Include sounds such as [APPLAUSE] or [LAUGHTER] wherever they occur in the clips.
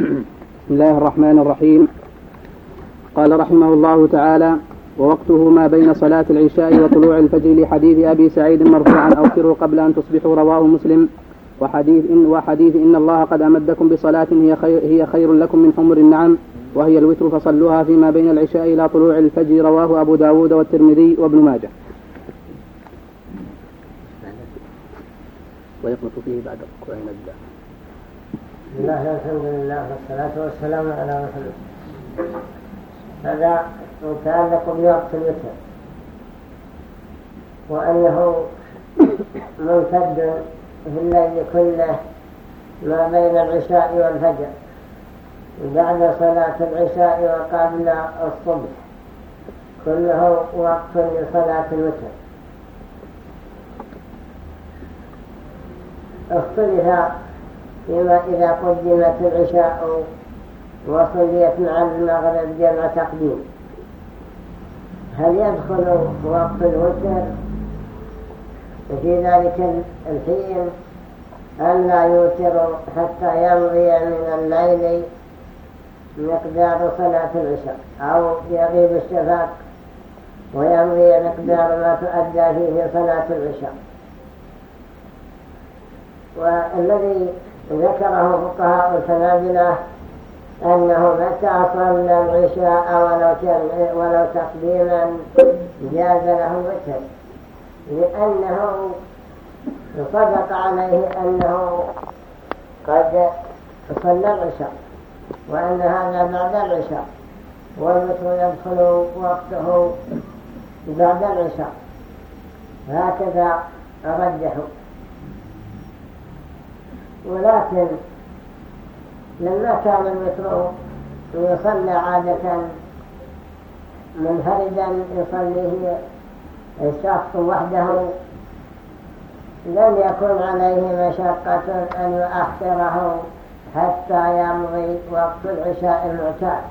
بسم الله الرحمن الرحيم. قال رحمه الله تعالى ووقته ما بين صلاة العشاء وطلوع الفجر لحديث أبي سعيد مرفوعا أوتروا قبل أن تصبحوا رواه مسلم. وحديث إن وحديث إن الله قد أمدكم بصلاة هي خير, هي خير لكم من حمر النعم وهي الوتر فصلوها فيما بين العشاء إلى طلوع الفجر. رواه أبو داود والترمذي وابن ماجه. ويقنط فيه بعد ركوع نجدة بسم الله الحمد لله والصلاة والسلام على رسول الله. هذا متعلق بوقت الوتر. وأنه ممتد في الليل كله ما بين العشاء والفجر. بعد صلاة العشاء وقبل الصبح. كله وقت لصلاة الوتر. اختلف فيما إذا قدمت العشاء وصليت مع المغرب جمع تقديم. هل يدخل وقت الوتر؟ وفي ذلك الحين أن لا يوتر حتى يمضي من الليل مقدار صلاة العشاء أو يغيب الشفاق ويمضي مقدار ما تؤدى فيه صلاة العشاء. والذي ذكره فقهاء الفنابلة أنه متى صلى العشاء ولو, ولو تقديما جاز له وتر لأنه صدق عليه أنه قد صلى العشاء وأن هذا بعد العشاء والوتر يدخل وقته بعد العشاء. هكذا رجحوا ولكن لما كان الوتر يصلى عادة منفردا يصليه الشخص وحده. لم يكن عليه مشقة أن يؤخره حتى يمضي وقت العشاء المعتاد.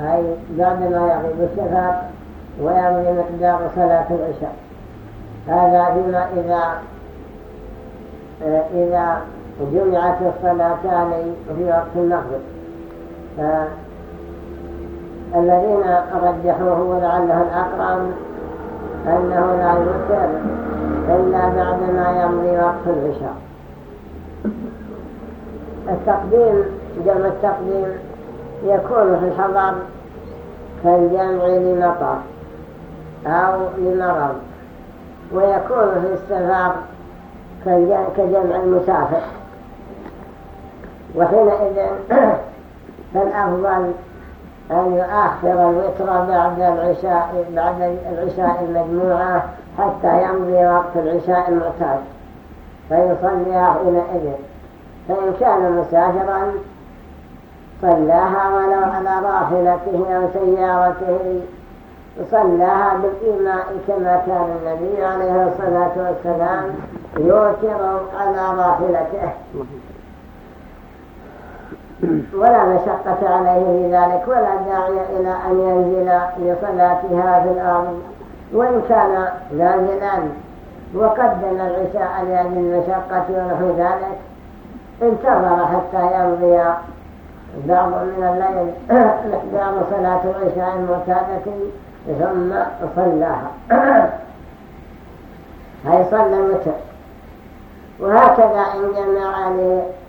أي بعدما يغيب الشفاق ويمضي مقدار صلاة العشاء. هذا فيما إذا إذا جمعت الصلاتان في وقت المغرب الذين رجحوه ولعله الأقرب أنه لا يوتر إلا بعدما يمضي وقت العشاء. التقديم جمع التقديم يكون في الحضر كالجمع لمطر أو لمرض ويكون في السفر كجمع المسافر. وحينئذ فالأفضل [CLEARS THROAT] أن يؤخر الوتر بعد العشاء بعد العشاء المجموعة حتى يمضي وقت العشاء المعتاد فيصليها حينئذ فإن كان مسافرا صلاها ولو على راحلته أو سيارته صلاها بالإيماء كما كان النبي عليه الصلاة والسلام يوتر على راحلته. ولا مشقة عليه في ذلك ولا داعي إلى أن ينزل لصلاتها في الأرض. وإن كان نازلا وقدم العشاء لأجل المشقة ونحو ذلك انتظر حتى يمضي بعض من الليل [CLEARS THROAT] بعض صلاة العشاء المعتادة ثم صلاها. [CLEARS THROAT] هي صلى الوتر وهكذا إن جمع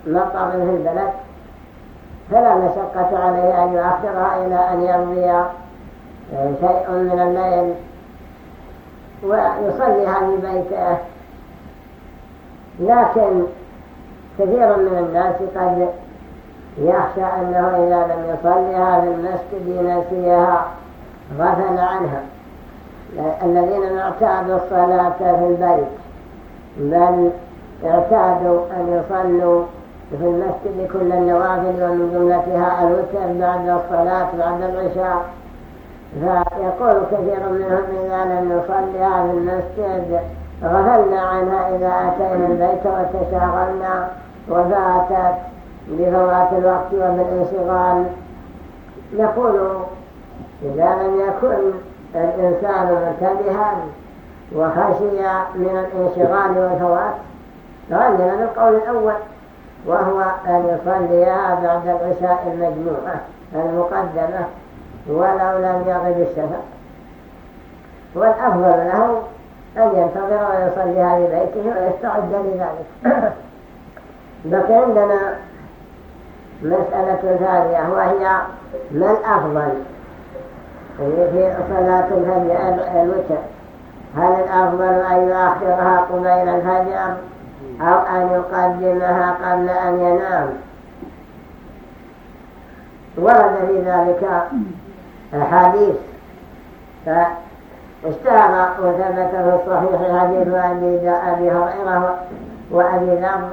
لمطر في البلد. فلا مشقة عليه أن يؤخرها إلى أن يمضي شيء من الليل ويصليها في بيته. لكن كثير من الناس قد يخشى أنه إذا لم يصليها في المسجد نسيها غفل عنها. الذين اعتادوا الصلاة في البيت بل اعتادوا أن يصلوا في المسجد كل النوافل ومن جملتها الوتر بعد الصلاة بعد العشاء. فيقول كثير منهم إذا لم نصليها في المسجد غفلنا عنها إذا أتينا البيت وتشاغلنا وفاتت بفوات الوقت وبالانشغال. نقول إذا لم يكن الإنسان منتبها وخشي من الانشغال والفوات فعندنا بالقول الأول. وهو أن يصليها بعد العشاء المجموعة المقدمة ولو لم يغب الشفق والأفضل له أن ينتظر ويصليها في بيته ويستعد لذلك. [COUGHS] بقي عندنا مسألة ثانية وهي ما الأفضل؟ في صلاة الفجر الوتر هل الأفضل أن يؤخرها قبيل الفجر أو أن يقدمها قبل أن ينام. ورد في ذلك حديث اشتهر وثبت في الصحيح حديث أبي هريرة وأبي ذر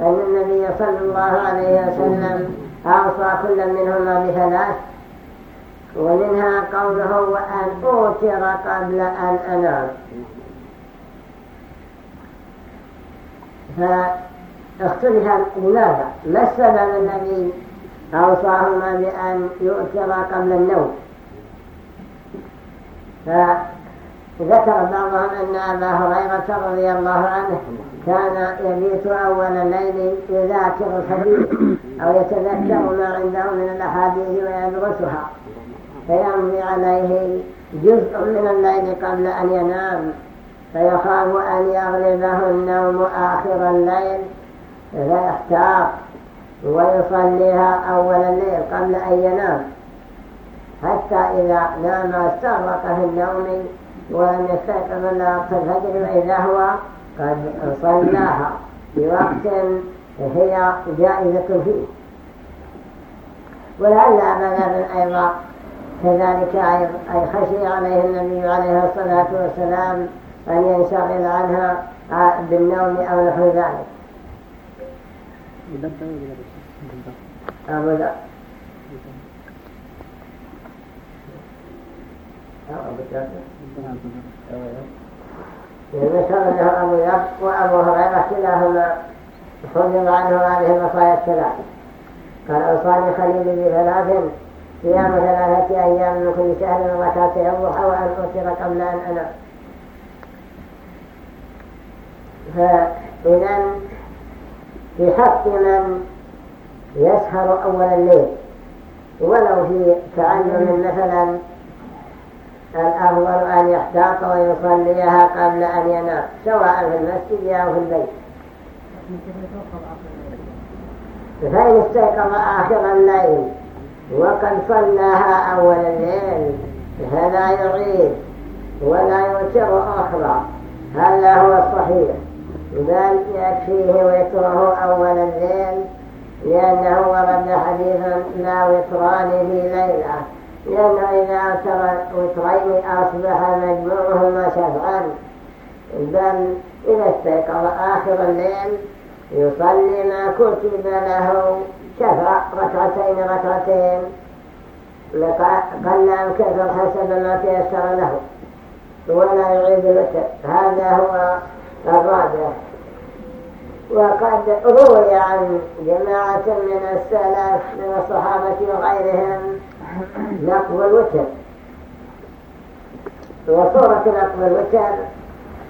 أن النبي صلى الله عليه وسلم أوصى كل منهما بثلاث ومنها قوله وأن أوتر قبل أن أنام. فاختلف لماذا ما السبب الذي أوصاهما بأن يؤتر قبل النوم. فذكر بعضهم أن أبا هريرة رضي الله عنه كان يبيت أول الليل يذاكر الحديث أو يتذكر ما عنده من الأحاديث ويدرسها. فيمضي عليه جزء من الليل قبل أن ينام. فيخاف أن يغلبه النوم آخر الليل فيحتاط ويصليها أول الليل قبل أن ينام. حتى إذا نام استغرق في النوم ولم يستيقظ إلا وقت الفجر وإذا هو قد صلاها في وقت هي جائزة فيه. ولعل أبا أيضا كذلك أي خشي عليه النبي عليه الصلاة والسلام أن ينشغل عنها بالنوم أو نحو ذلك. أبو ذر ذكر له أبو ذر وأبو هريرة كلاهما حفظ عنه هذه الوصايا الثلاث قال أوصاني خليلي بثلاث صيام ثلاثة أيام من كل شهر وركعتي الضحى وأن أوتر قبل أن أنام. فإذا في حق من يسهر أول الليل ولو في تعلم مثلا الأفضل أن يحتاط ويصليها قبل أن ينام سواء في المسجد أو في البيت. فإن استيقظ آخر الليل وقد صلاها أول الليل فلا يعيد ولا يوتر أخرى هذا هو الصحيح. بل يكفيه ويتره أول الليل لأنه ورد حديثا لا وتران في ليلة. لأنه إذا أوتر وترين أصبح مجموعهما شفعا. بل إذا استيقظ آخر الليل يصلي ما كتب له شفع ركعتين ركعتين. قل أن كثر حسب ما تيسر له. ولا يعيد الوتر. هذا هو الرابع. وقد روي عن جماعة من السلف من الصحابة وغيرهم نقض الوتر. وصورة نقض الوتر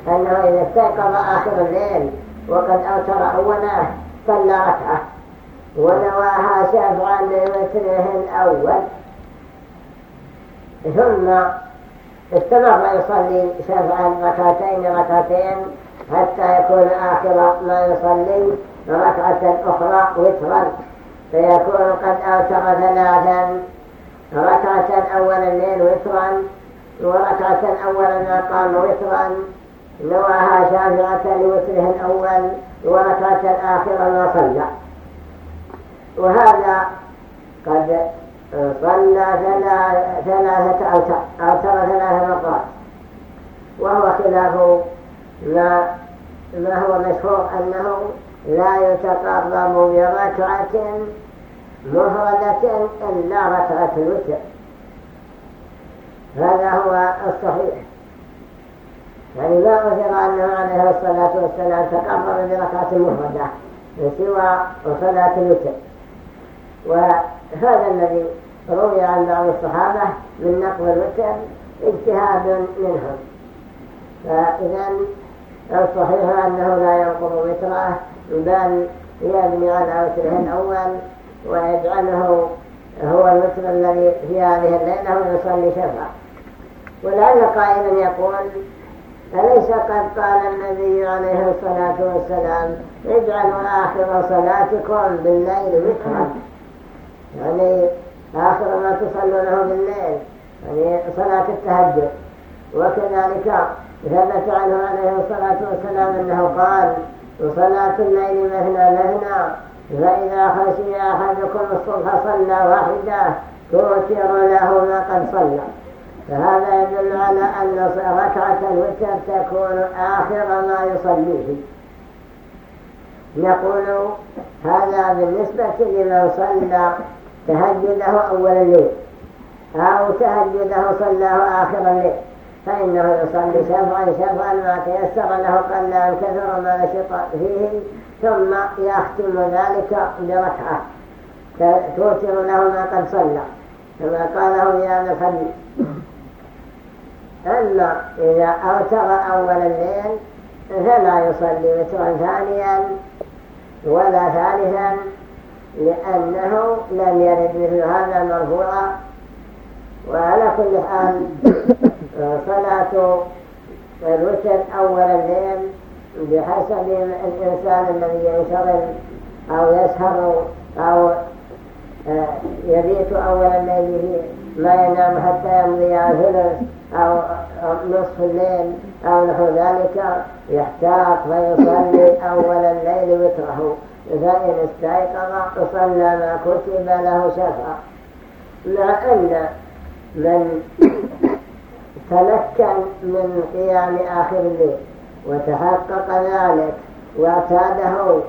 أنه إذا استيقظ آخر الليل وقد أوتر أولا صلى ركعة ونواها شفعا لوتره الأول. ثم استمر يصلي شفعا ركعتين ركعتين حتى يكون آخر ما يصلي ركعة أخرى وترا فيكون قد أوتر ثلاثا ركعة أول الليل وترا وركعة أول ما قام وترا نواها شافعة لوتره الأول وركعة آخر ما صلى. وهذا قد صلى ثلاثة أوتر ثلاث مرات وهو خلاف ما, ما هو مشهور أنه لا يتقرب بركعة مفردة إلا ركعة الوتر هذا هو الصحيح. يعني ما أثر أنه عليه الصلاة والسلام تقرب بركعة مفردة سوى صلاة الوتر. وهذا الذي روي عن بعض الصحابة من نقل الوتر اجتهاد منهم. فإذا الصحيح أنه لا ينقض وترة بل يبني على وتره الأول ويجعله هو الوتر الذي في هذه الليلة ويصلي شفع ولعل قائلا يقول أليس قد قال النبي عليه الصلاة والسلام اجعلوا آخر صلاتكم بالليل وترا. يعني آخر ما تصلونه بالليل يعني صلاة التهجد. وكذلك ثبت عنه عليه الصلاة والسلام أنه قال وصلاة الليل مثنى مثنى فإذا خشي أحدكم الصبح صلى واحدة توتر له ما قد صلى. فهذا يدل على أن ركعة الوتر تكون آخر ما يصليه. نقول هذا بالنسبة لمن صلى تهجده أول الليل أو تهجده صلاه آخر الليل. فإنه يصلي شفعا شفعا ما تيسر له قل أن كثر ما نشط فيه ثم يختم ذلك بركعة. توتر له ما قد صلى. كما قاله في هذا الحديث أما إذا أوتر أول الليل فلا يصلي وترا ثانيا ولا ثالثا لأنه لم يرد مثل هذا مرفوعا وعلى كل حال صلاة الوتر أول الليل بحسب الإنسان الذي ينشغل أو يسهر أو آه، يبيت أول الليل ما ينام حتى يمضي ثلث أو نصف الليل أو نحو ذلك يحتاط فيصلي أول الليل وتره. فإن استيقظ صلى ما كتب له شفع مع أن من تمكن من قيام آخر الليل وتحقق ذلك واعتاده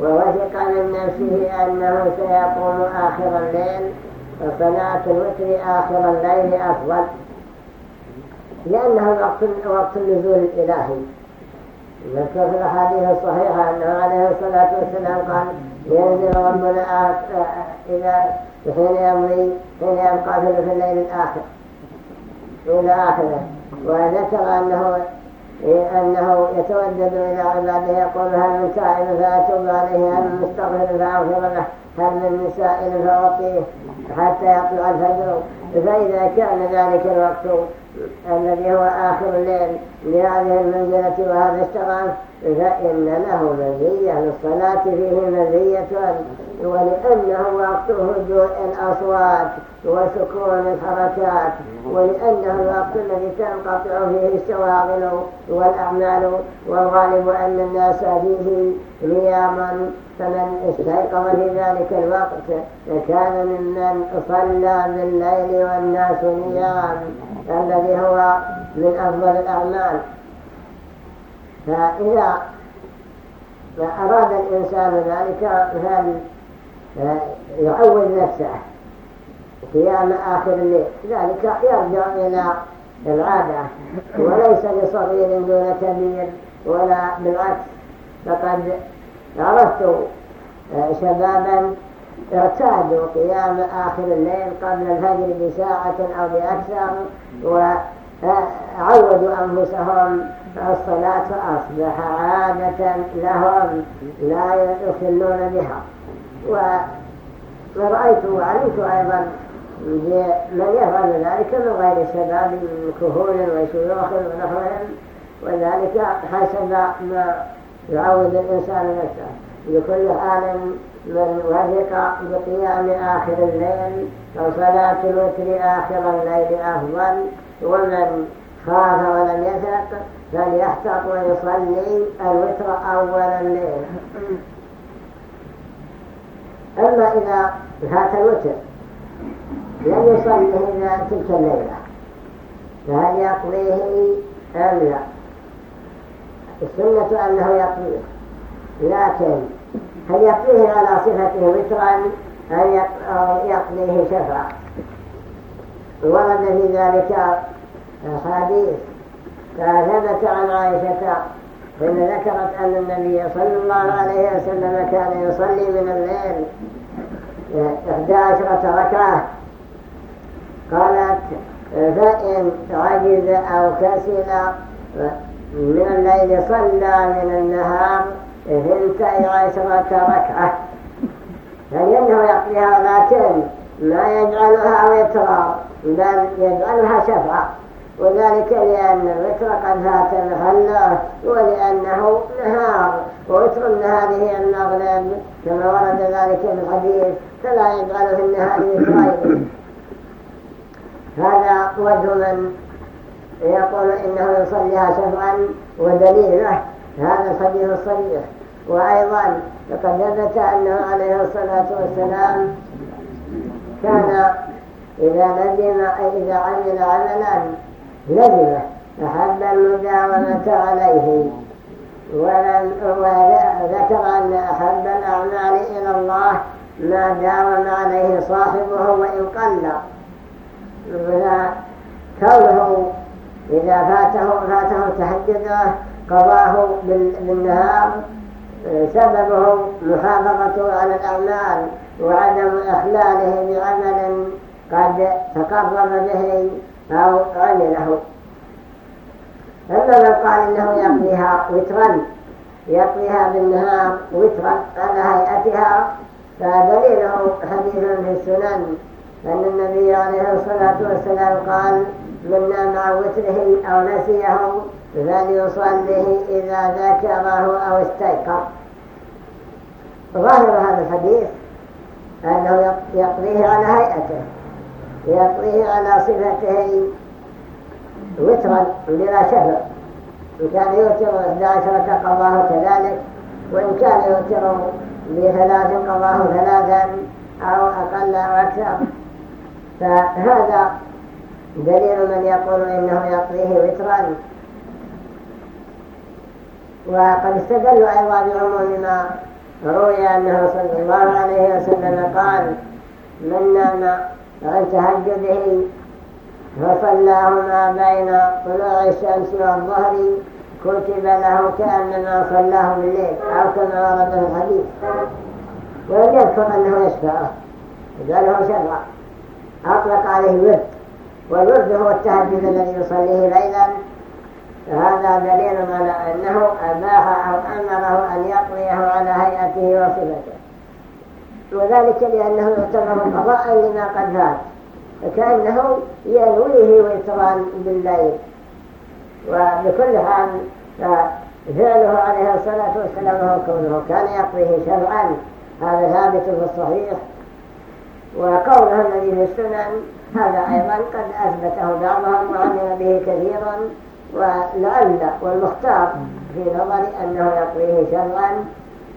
ووثق من نفسه أنه سيقوم آخر الليل فصلاة الوتر آخر الليل أفضل. لأنه وقت, وقت النزول الإلهي. ذكر في الأحاديث الصحيحة أنه عليه الصلاة والسلام قال ينزل ربنا إذا حين يمضي حين يبقى في الليل الآخر. إلى آخره. وذكر أنه أنه يتودد إلى عباده يقول هل من سائل فأتوب عليه هل من مستغفر فأغفر له هل من سائل فأعطيه حتى يطلع الفجر. فإذا كان ذلك الوقت الذي هو آخر الليل لهذه المنزلة وهذا الشرف فإن له مزية للصلاة فيه مزية ولأنه وقت هدوء الأصوات وسكون الحركات ولأنه الوقت الذي تنقطع فيه الشواغل والأعمال والغالب أن الناس فيه نياما فمن استيقظ في ذلك الوقت كان ممن صلى بالليل والناس نيام الذي هو من أفضل الأعمال. فإذا أراد الإنسان ذلك فهل يعود نفسه قيام آخر الليل؟ ذلك يرجع إلى العادة. وليس لصغير دون كبير ولا بالعكس فقد عرفت شبابا اعتادوا قيام آخر الليل قبل الفجر بساعة أو بأكثر وعودوا أنفسهم الصلاة فأصبح عادة لهم لا يخلون بها. ورأيت وعلمت أيضا من يفعل ذلك من غير سباب من كهول وشيوخ ونحوهم وذلك حسب ما يعود الإنسان نفسه. بكل حال من وثق بقيام آخر الليل فصلاة الوتر آخر الليل أفضل ومن خاف ولم يثق فليحتط ويصلي الوتر أول الليل. أما إذا فات الوتر لم يصلي إذا تلك الليلة فهل يقضيه أم لا؟ السنة أنه يقضيه لكن هل يقضيه على صفته وترا أم يقضيه شفعا ورد في ذلك؟ حديث فثبت عن عائشة حين ذكرت أن النبي صلى الله عليه وسلم كان يصلي من الليل إحدى عشرة ركعة. قالت فإن عجز أو كسل من الليل صلى من النهار ثنتي عشرة ركعة. فإنه يقضيها لكن ما يجعلها وترا بل يجعلها شفعة وذلك لأن الوتر قد فات محله ولأنه نهار. ووتر النهار هي المغرب كما ورد ذلك في الحديث فلا يجعل في النهار وترين هذا وجه من يقول إنه يصليها شفعا ودليله هذا الحديث الصريح وأيضا فقد ثبت أنه عليه الصلاة والسلام كان إذا أي إذا عمل عملا لزمه أحب المداومة عليه. وذكر أن أحب الأعمال إلى الله ما داوم عليه صاحبه وإن قل. كونه إذا فاته فاته تهجده قضاه بالنهار سببه محافظته على الأعمال وعدم إخلاله بعمل قد تقرب به أو عمله. أما من قال إنه يقضيها وترا يقضيها بالنهار وترا على هيئتها فدليله حديث في السنن أن النبي عليه الصلاة والسلام قال من نام عن وتره أو نسيه فليصليه إذا ذكره أو استيقظ. ظاهر هذا الحديث أنه يقضيه على هيئته يقضيه على صفته وترا بلا شفع إن كان يوتر 11 قضاه كذلك وإن كان يوتر بثلاث قضاه ثلاثا أو أقل أو أكثر. فهذا دليل من يقول إنه يقضيه وترا وقد استدلوا أيضا بعموم ما روي أنه صلى الله عليه وسلم قال من نام عن تهجده فصلاه ما بين طلوع الشمس والظهر كتب له كأنما صلاه بالليل. أو كما ورد في الحديث. ولم يذكر أنه يشفعه. قال له شفع أطلق عليه ورد والورد هو التهجد الذي يصليه ليلا هذا دليل على أنه أباح أو أمره أن يقضيه على هيئته وصفته. وذلك لأنه يعتبر قضاء لما قد فات فكأنه ينويه ويتران بالليل. وبكل حال فعله عليه الصلاة والسلام هو كونه كان يقضيه شرعا. هذا ثابت في الصحيح. وقوله الذي في السنن هذا أيضا قد أثبته بعضهم وعمل به كثيرا ولعل والمختار في نظري أنه يقضيه شرعا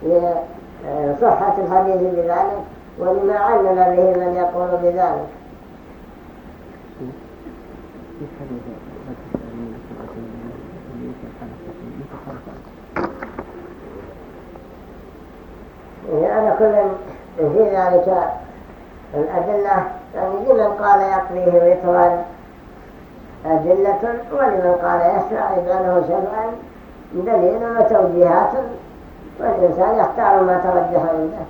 لصحة الحديث بذلك ولما علم به من يقول بذلك. يعني كل في ذلك الأدلة يعني لمن قال يقضيه وطرا أدلة ولمن قال يشرع يجعله شرعا. دليل وتوجيهات والإنسان يختار ما ترجح عنده.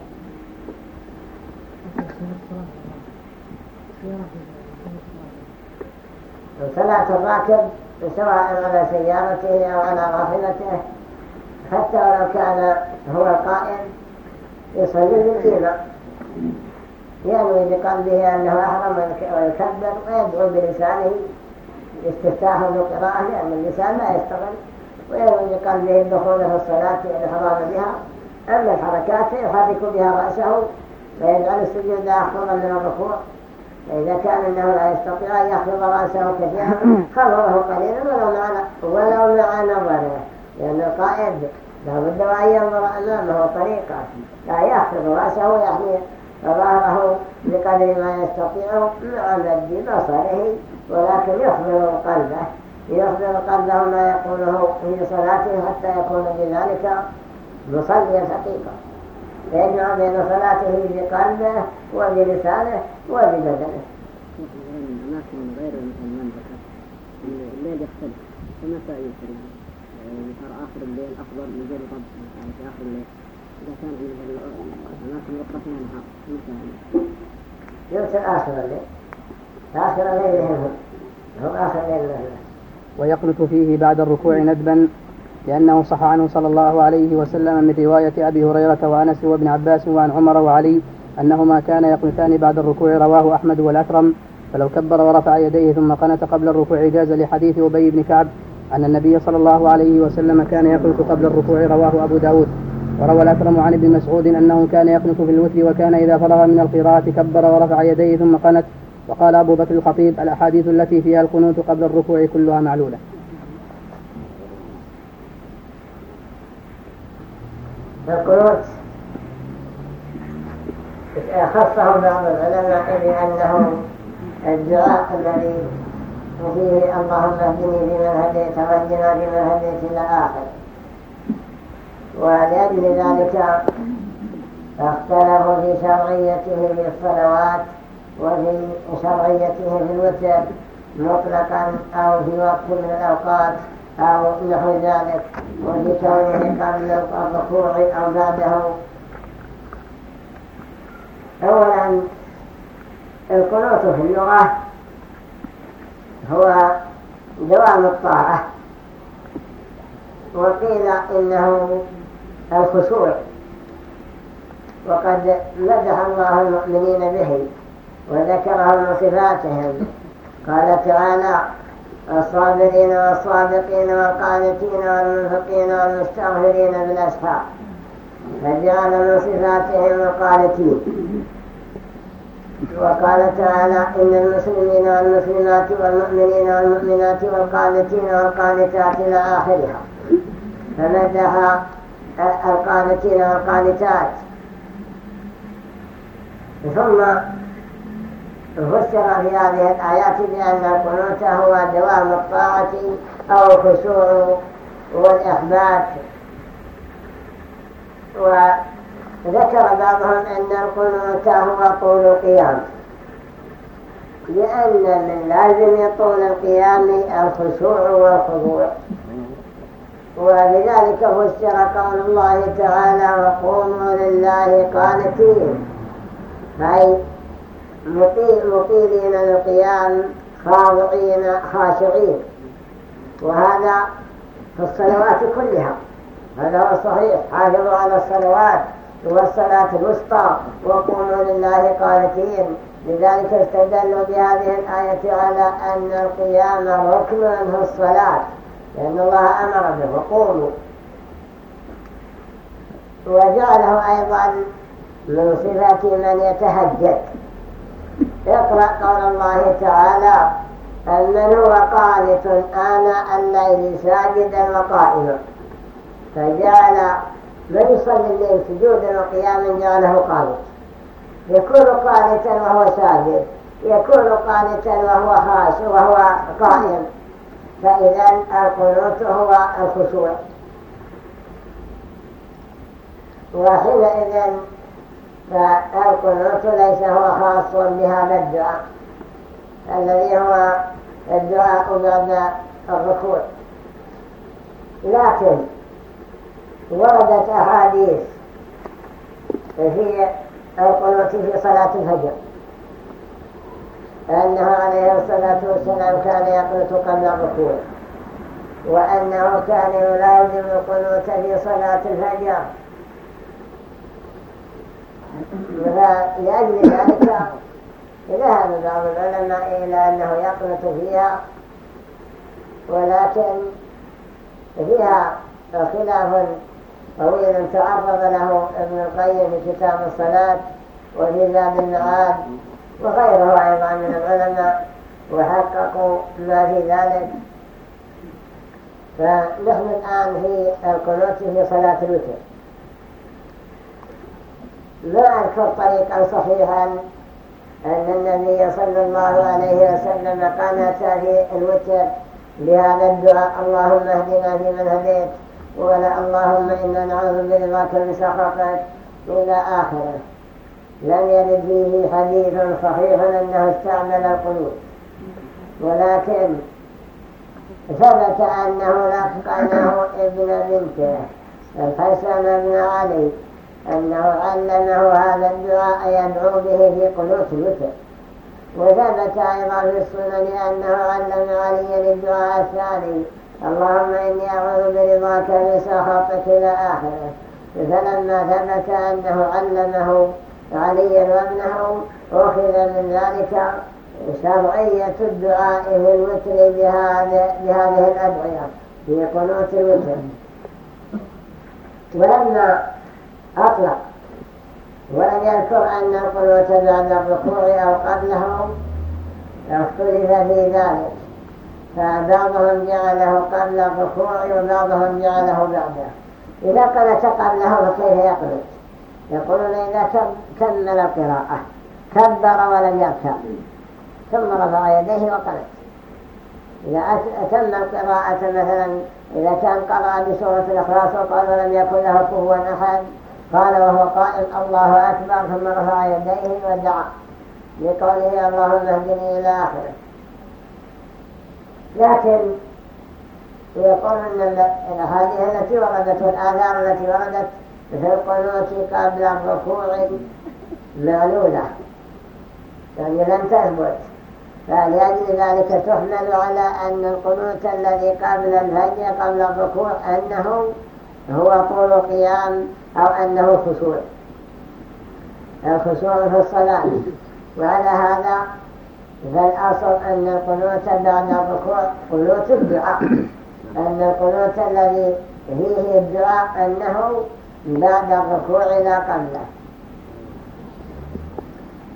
صلاة الراكب سواء على سيارته أو على راحلته حتى ولو كان هو القائم يصلي بالإيمان ينوي بقلبه أنه أحرم ويكبر ويدعو بلسانه استفتاح بالقراءة لأن اللسان لا يشتغل. وينوي بقلبه الدخول في الصلاة والإحرام بها أما الحركات يحرك بها رأسه فيجعل السجود أخفضا من الركوع. فإذا كان أنه لا يستطيع أن يخفض رأسه كثيرا [COUGHS] خفضه قليلا ولو مع ولو مع نظره لأن القائد لابد أن ينظر أمامه طريقة لا يخفض رأسه يعني ظهره بقدر ما يستطيع مع مد بصره ولكن يخبر قلبه. يخبر قلبه ما يقوله في صلاته حتى يكون بذلك مصلي الحقيقة يجمع بين صلاته بقلبه وبلسانه وببدنه. الأماكن غير المملكة الليل يختلف. فمتى يسري صار آخر الليل أفضل من غير رب يعني في آخر الليل. إذا كان آخر الليل آخر الليل هم آخر الليل ويقنط فيه بعد الركوع ندبا لأنه صح عنه صلى الله عليه وسلم من رواية أبي هريرة وأنس وابن عباس وعن عمر وعلي أنهما كان يقنتان بعد الركوع رواه أحمد والأكرم. فلو كبر ورفع يديه ثم قنت قبل الركوع جاز لحديث أبي بن كعب أن النبي صلى الله عليه وسلم كان يقنت قبل الركوع رواه أبو داود. وروى الأكرم عن ابن مسعود أنه كان يقنت في الوتر وكان إذا فرغ من القراءة كبر ورفع يديه ثم قنت. وقال أبو بكر الخطيب الأحاديث التي فيها القنوت قبل الركوع كلها معلولة. القنوت خصه بعض العلماء بأنه الدعاء الذي فيه اللهم اهدني بمن هديت واهدنا بمن هديت إلى آخر ولأجل ذلك اختلفوا في شرعيته في الصلوات وفي شرعيته في الوتر مطلقا أو في وقت من الأوقات أو نحو ذلك وفي كونه قبل الركوع أو بعده. أولا القنوت في اللغة هو دوام الطاعة وقيل إنه الخشوع. وقد مدح الله المؤمنين به وذكرهم صفاتهم قال تعالى الصابرين والصادقين والقانتين والمنفقين والمستغفرين بالأسحار فجعل من صفاتهم القانتين. وقال تعالى إن المسلمين والمسلمات والمؤمنين والمؤمنات والقانتين والقانتات إلى آخرها. فمدح القانتين والقانتات. ثم فسر في هذه الآيات بأن القنوت هو دوام الطاعة أو الخشوع والإخبات. وذكر بعضهم أن القنوت هو طول القيام. لأن من لازم طول القيام الخشوع والخضوع. ولذلك فسر قول الله تعالى وقوموا لله قانتين. أي مطيلين القيام خاضعين خاشعين. وهذا في الصلوات كلها. هذا هو الصحيح. حافظوا على الصلوات والصلاة الوسطى. وقوموا لله قانتين. لذلك استدلوا بهذه الآية على أن القيام ركن في الصلاة. لأن الله أمر به. وقوموا وجعله أيضا من صفات من يتهجد. اقرأ قول الله تعالى أمن هو قانت آناء الليل ساجدا وقائما فجعل من يصلي الليل سجودا وقياما جعله قانت. يكون قانتا وهو ساجد. يكون قانتا وهو خاش وهو قائم. فإذا القنوت هو الخشوع. وحينئذ فالقنوت ليس هو خاص بهذا الدعاء الذي هو الدعاء بعد الركوع. لكن وردت أحاديث في القنوت في صلاة الفجر. أنه عليه الصلاة والسلام كان يقنط قبل الركوع وأنه كان يلازم القنوت في صلاة الفجر. لأجل ذلك ذهب بعض العلماء إلى أنه يقنط فيها. ولكن فيها خلاف طويل تعرض له ابن القيم في كتاب الصلاة وفي باب المعاد وغيره أيضا من العلماء وحققوا ما في ذلك. فنحن الآن في القنوت في صلاة الوتر. ما أذكر طريقا صحيحا أن النبي صلى الله عليه وسلم قنت في الوتر بهذا الدعاء. اللهم اهدنا فيمن هديت ولا اللهم إنا نعوذ برضاك من سخطك إلى آخرة. لم يرد فيه حديث صحيح أنه استعمل القلوب. ولكن ثبت أنه لقنه ابن بنته. الحسن بن علي أنه علمه هذا الدعاء يدعو به في قنوت الوتر وثبت أيضا في السنن أنه علم علي الدعاء الثاني. اللهم إني أعوذ برضاك من سخطك إلى آخره. فلما ثبت أنه علمه علي وابنه أخذ من ذلك شرعية الدعاء في الوتر بهذه الأدعية. في قنوت الوتر. ولما أطلق ولم يذكر أن القنوت بعد الركوع أو قبله اختلف في ذلك. فبعضهم جعله قبل الركوع وبعضهم جعله بعده. إذا قلت قبله فكيف يقلت يقولون إذا كمل القراءة؟ كبر ولم يركب؟ ثم رفع يديه وقلت إذا أتم القراءة مثلا إذا كان قرأ بسورة الإخلاص وقال لم يكن له كفوا أحد قال وهو قائل الله أكبر. ثم رفع يديه ودعا لقوله اللهم اهدني إلى آخره. لكن يقول أن هذه التي وردت والآثار التي وردت في القنوت قبل الركوع معلولة يعني لم تثبت. فلأجل ذلك تحمل على أن القنوت الذي قبل الفجر قبل الركوع أنه هو طول قيام أو أنه خشوع. الخشوع في الصلاة. وعلى هذا فالأصل أن القنوت بعد الركوع قنوت الدعاء. أن القنوت الذي فيه الدعاء أنه بعد الركوع لا قبله.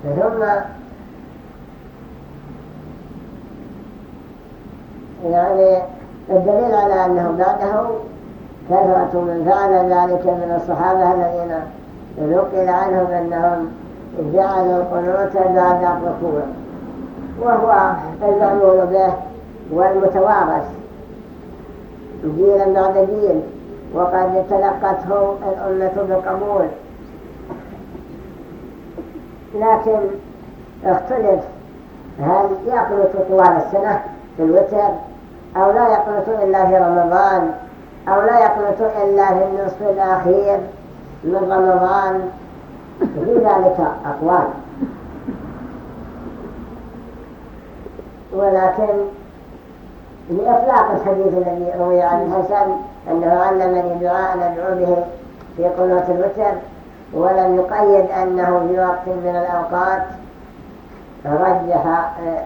ثم يعني الدليل على أنه بعده كثرة من فعل ذلك من الصحابة الذين نقل عنهم أنهم جعلوا القنوت بعد الركوع. وهو المعلول به والمتوارث. جيلا بعد جيل. وقد تلقته الأمة بقبول. لكن اختلف هل يقلت طوال السنة في الوتر أو لا يقلت إلا في رمضان أو لا يقلت إلا في النصف الأخير من رمضان. في ذلك أقوال. ولكن لإطلاق الحديث الذي روي عن الحسن أنه علمني دعاء ندعو به في قنوة الوتر ولم يقيد أنه في وقت من الأوقات رجح آه،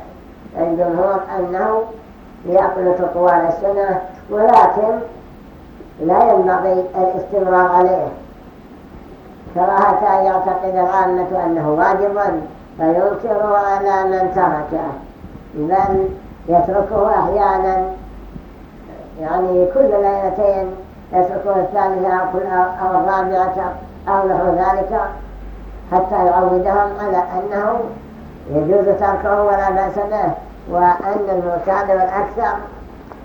الجمهور أنه يقنط طوال السنة ولكن لا ينبغي الاستمرار عليه. كراهة أن يعتقد العامة أنه واجب فينكر على من تركه. بل يتركه أحيانا يعني كل ليلتين يتركه الثالثة أو الرابعة أو نحو ذلك حتى يعودهم على أنه يجوز تركه ولا بأس به وأن المعتاد والأكثر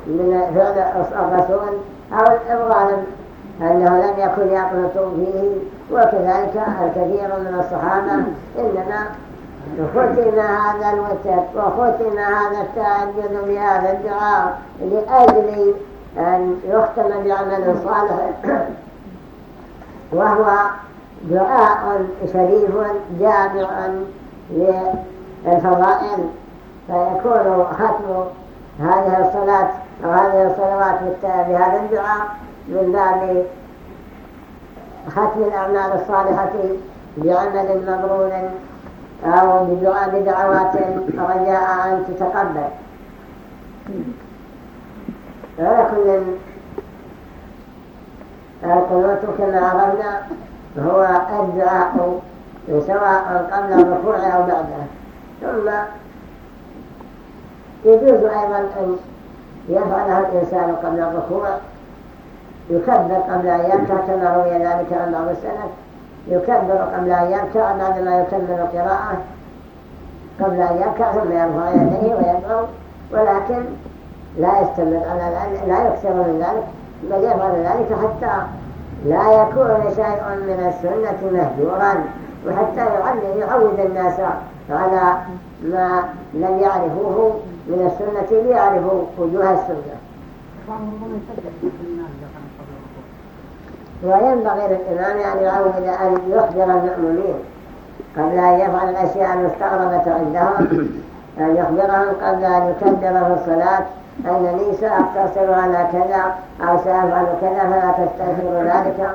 من فعل الرسول أو الغالب أنه لم يكن يقنط فيه وكذلك الكثير من الصحابة إنما ختم هذا الوتر وختم هذا التعجد بهذا الدعاء لأجل أن يختم بعمل صالح. وهو دعاء شريف جامع للفضائل. فيكون ختم هذه الصلاة أو هذه الصلوات بهذا الدعاء من باب ختم الأعمال الصالحة بعمل مبرور. أو بدعوات رجاء أن تتقبل. كل القنوت كما عرفنا هو الدعاء سواء قبل الركوع أو بعده. ثم يجوز أيضا أن يفعله الإنسان قبل الركوع يكبر قبل أن يركع كما روي ذلك عن بعض السلف. يكبر قبل أن يركع بعدما يكمل القراءة قبل أن يركع ثم يرفع يديه ويدعو ولكن لا يستمر على ذلك لا يكثر من ذلك بل يفعل ذلك حتى لا يكون شيء من السنة مهجورا وحتى يعود الناس على ما لم يعرفوه من السنة ليعرفوا وجوه السنة. وينبغي للإمام أن يعود أن يخبر المأمومين قبل أن يفعل الأشياء المستغربة عندهم. [COUGHS] أن يخبرهم قبل أن يكبر في الصلاة. أنني سأقتصر على كذا أو سأفعل كذا فلا تستنكروا ذلك.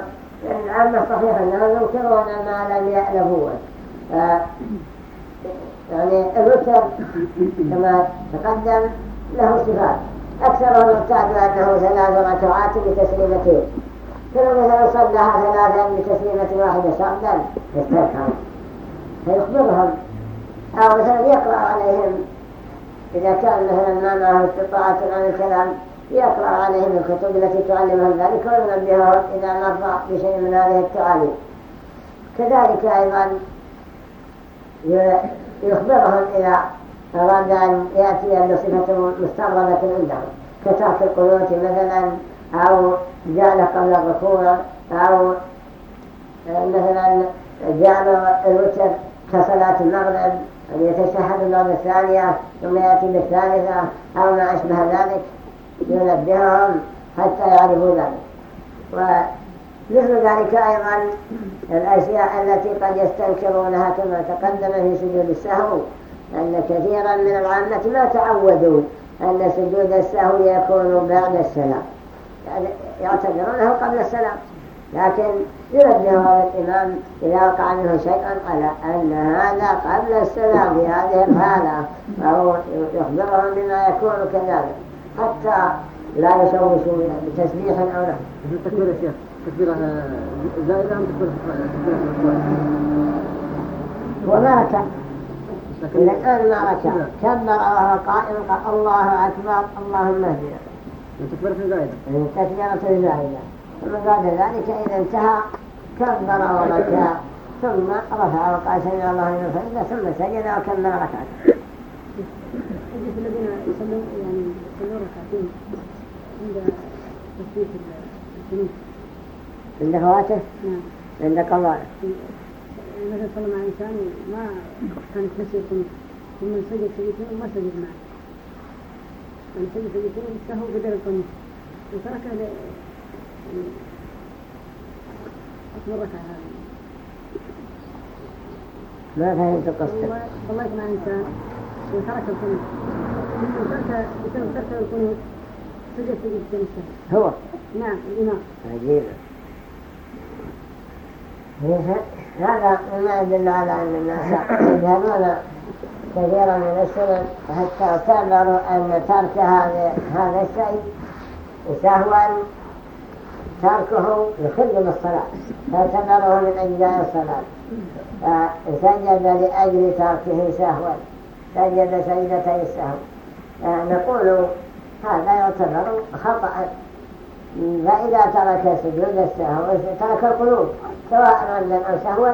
لأن العامة صحيح أنهم ينكرون ما لم يألفوه. يعني الوتر كما تقدم له صفات. أكثرهم يعتاد أنه ثلاث ركعات بتسليمتين فلو مثلا صلىها ثلاثا بتسليمة واحدة سردا يستركهم فيخبرهم. أو مثلا يقرأ عليهم. إذا كان مثلا ما معه استطاعة عن الكلام يقرأ عليهم الكتب التي تعلمهم ذلك وينبههم إذا مر بشيء من هذه التعاليم. كذلك أيضا يخبرهم إذا أراد أن يأتي بصفة مستغربة عندهم كترك القنوت مثلا أو جعل قبل الركوع أو مثلا جعل الوتر كصلاة المغرب يتشهد المرة الثانية ثم يأتي بالثالثة أو ما أشبه ذلك ينبههم حتى يعرفوا ذلك. ومثل ذلك أيضا الأشياء التي قد يستنكرونها كما تقدم في سجود السهو أن كثيرا من العامة ما تعودوا أن سجود السهو يكون بعد السلام. يعني يعتبرونه قبل السلام. لكن ينبه الإمام إذا وقع منه شيئا على أن هذا قبل السلام في هذه الحالة فهو يخبرهم بما يكون كذلك. حتى لا يشوشوا بتسبيح أو نحو. تكبير يا شيخ تكبيرة زائدة أم تكبيرة وما ركع إلى الآن ما ركع. كبر وهو قائم قال الله أكبر اللهم اهدنا. تكبيرة زائدة تكبيرة زائدة ثم بعد ذلك إذا انتهى كبر وركع. ثم رفع وقال سمع الله لمن حمده ثم سجد وكمل ركعته الذين يصلون يعني يصلون ركعتين عند تسبيح الجنوب عند فواته؟ نعم. عند قضاء. مثلا صلى مع انسان ما كان يتنسي القنوت ثم سجد سجدتين وما سجد معه. يعني سجد سجدتين سهو بدل القنوت وترك أكبر ركعة هذه فهمت قصدك صليت مع إنسان وترك القنوت ترك بسبب ترك القنوت سجد سجد السهو هو. نعم الإمام عجيب. هذا ما يدل على أن الناس يذهبون كثيرا من السنن حتى اعتبروا أن ترك هذا الشيء سهوا تركه يخل الصلاة. فاعتبره من أجزاء الصلاة. فسجد لأجل تركه سهوا سجد سجدتي السهو. نقول هذا يعتبر خطأ. فإذا ترك سجود السهو ترك القلوب سواء عمدا أو سهوا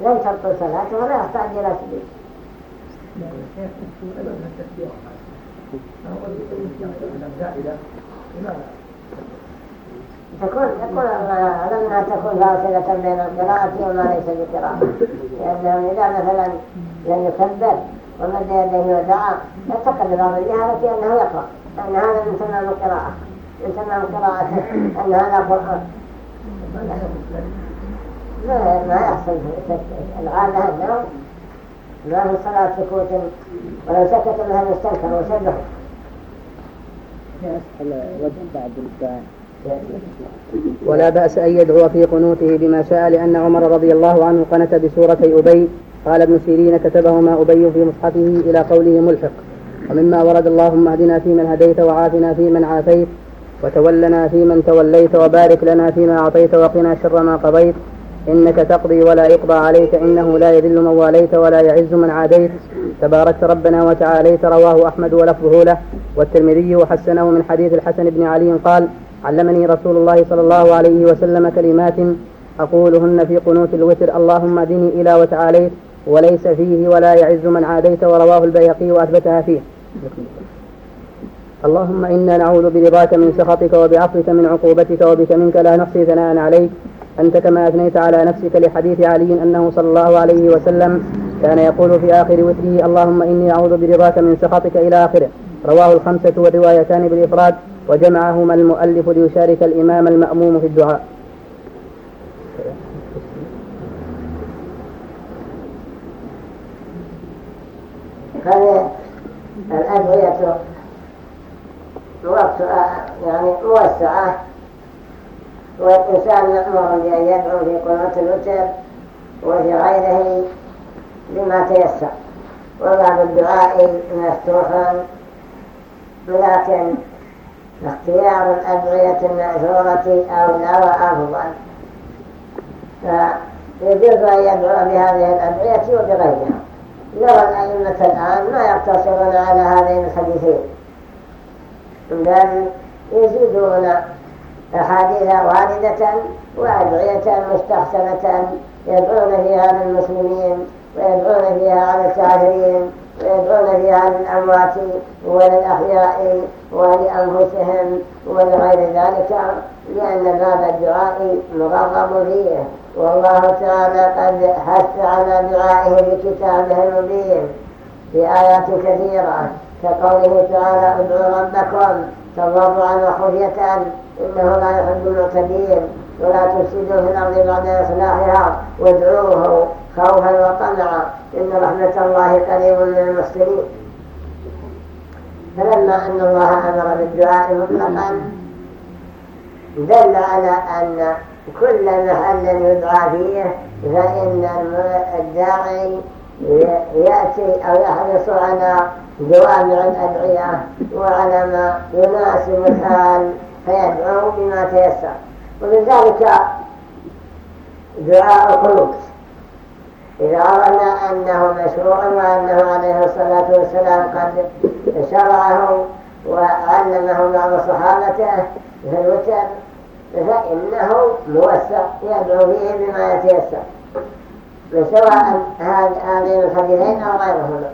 لن تبطل صلاته ولا يحتاج إلى سجود. تكون تكون لما تكون فاصلة بين القراءة وما ليس بقراءة لأنه إذا مثلا لم يكبر ومد يديه ودعا يعتقد بعض الجهلة أنه يقرأ لأن هذا من تمام القراءة من تمام القراءة أن هذا قرآن. ما يحصل العادة أنه في الصلاة سكوت ولو سكت يسأل وجه بعد الدعاء ولا بأس أن يدعو في قنوته بما شاء لأن عمر رضي الله عنه قنت بسورتي أبي قال ابن سيرين كتبهما أبي في مصحفه إلى قوله ملحق. ومما ورد اللهم اهدنا فيمن هديت وعافنا فيمن عافيت وتولنا فيمن توليت وبارك لنا فيما أعطيت وقنا شر ما قضيت. إنك تقضي ولا يقضى عليك إنه لا يذل من واليت ولا يعز من عاديت. تباركت ربنا وتعاليت رواه أحمد ولفظه له. والترمذي وحسنه من حديث الحسن بن علي قال علمني رسول الله صلى الله عليه وسلم كلمات أقولهن في قنوت الوتر اللهم أدني إلى وتعاليت وليس فيه ولا يعز من عاديت ورواه البيهقي وأثبتها فيه. اللهم إنا نعوذ برضاك من سخطك وبعفوك من عقوبتك وبك منك لا نحصي ثناء عليك. أنت كما أثنيت على نفسك لحديث علي أنه صلى الله عليه وسلم كان يقول في آخر وتره اللهم إني أعوذ برضاك من سخطك إلى آخره. رواه الخمسة والروايتان بالإفراد وجمعهما المؤلف ليشارك الإمام المأموم في الدعاء. هذه الأدعية وقت يعني موسعة والإنسان مأمور بأن يدعو في قناة الوتر وفي غيره بما تيسر. وبعض الدعاء مفتوح ولكن اختيار الأدعية المأثورة أولى وأفضل فيجوز أن يدعو بهذه الأدعية وبغيرها. يرى الأئمة الآن ما يقتصرون على هذين الحديثين بل يزيدون أحاديث واردة وأدعية مستحسنة يدعون فيها للمسلمين ويدعون فيها على الكافرين ويدعون فيها للأموات وللأحياء ولأنفسهم ولغير ذلك لأن باب الدعاء مغرب فيه. والله تعالى قد حث على دعائه بكتابه المبين في آيات كثيرة كقوله تعالى ادعوا ربكم تضرعا وخفية إنه لا يحب المعتدين ولا تفسدوا في الأرض بعد إصلاحها. وادعوه خوفا وطمعا إن رحمة الله قريب من المحسنين فلما أن الله أمر بالدعاء مطلقا دل على أن كل محل يدعى فيه فإن الداعي يأتي أو يحرص على دوام الأدعية وعلى ما يناسب الحال فيدعو بما تيسر. ومن ذلك دعاء القنوت. إذا أردنا أنه مشروع وأنه عليه الصلاة والسلام قد شرعه وعلمه بعض صحابته في الوتر فإنه موسع يدعو فيه بما يتيسر. سواء هذين الحديثين أو غيرهما.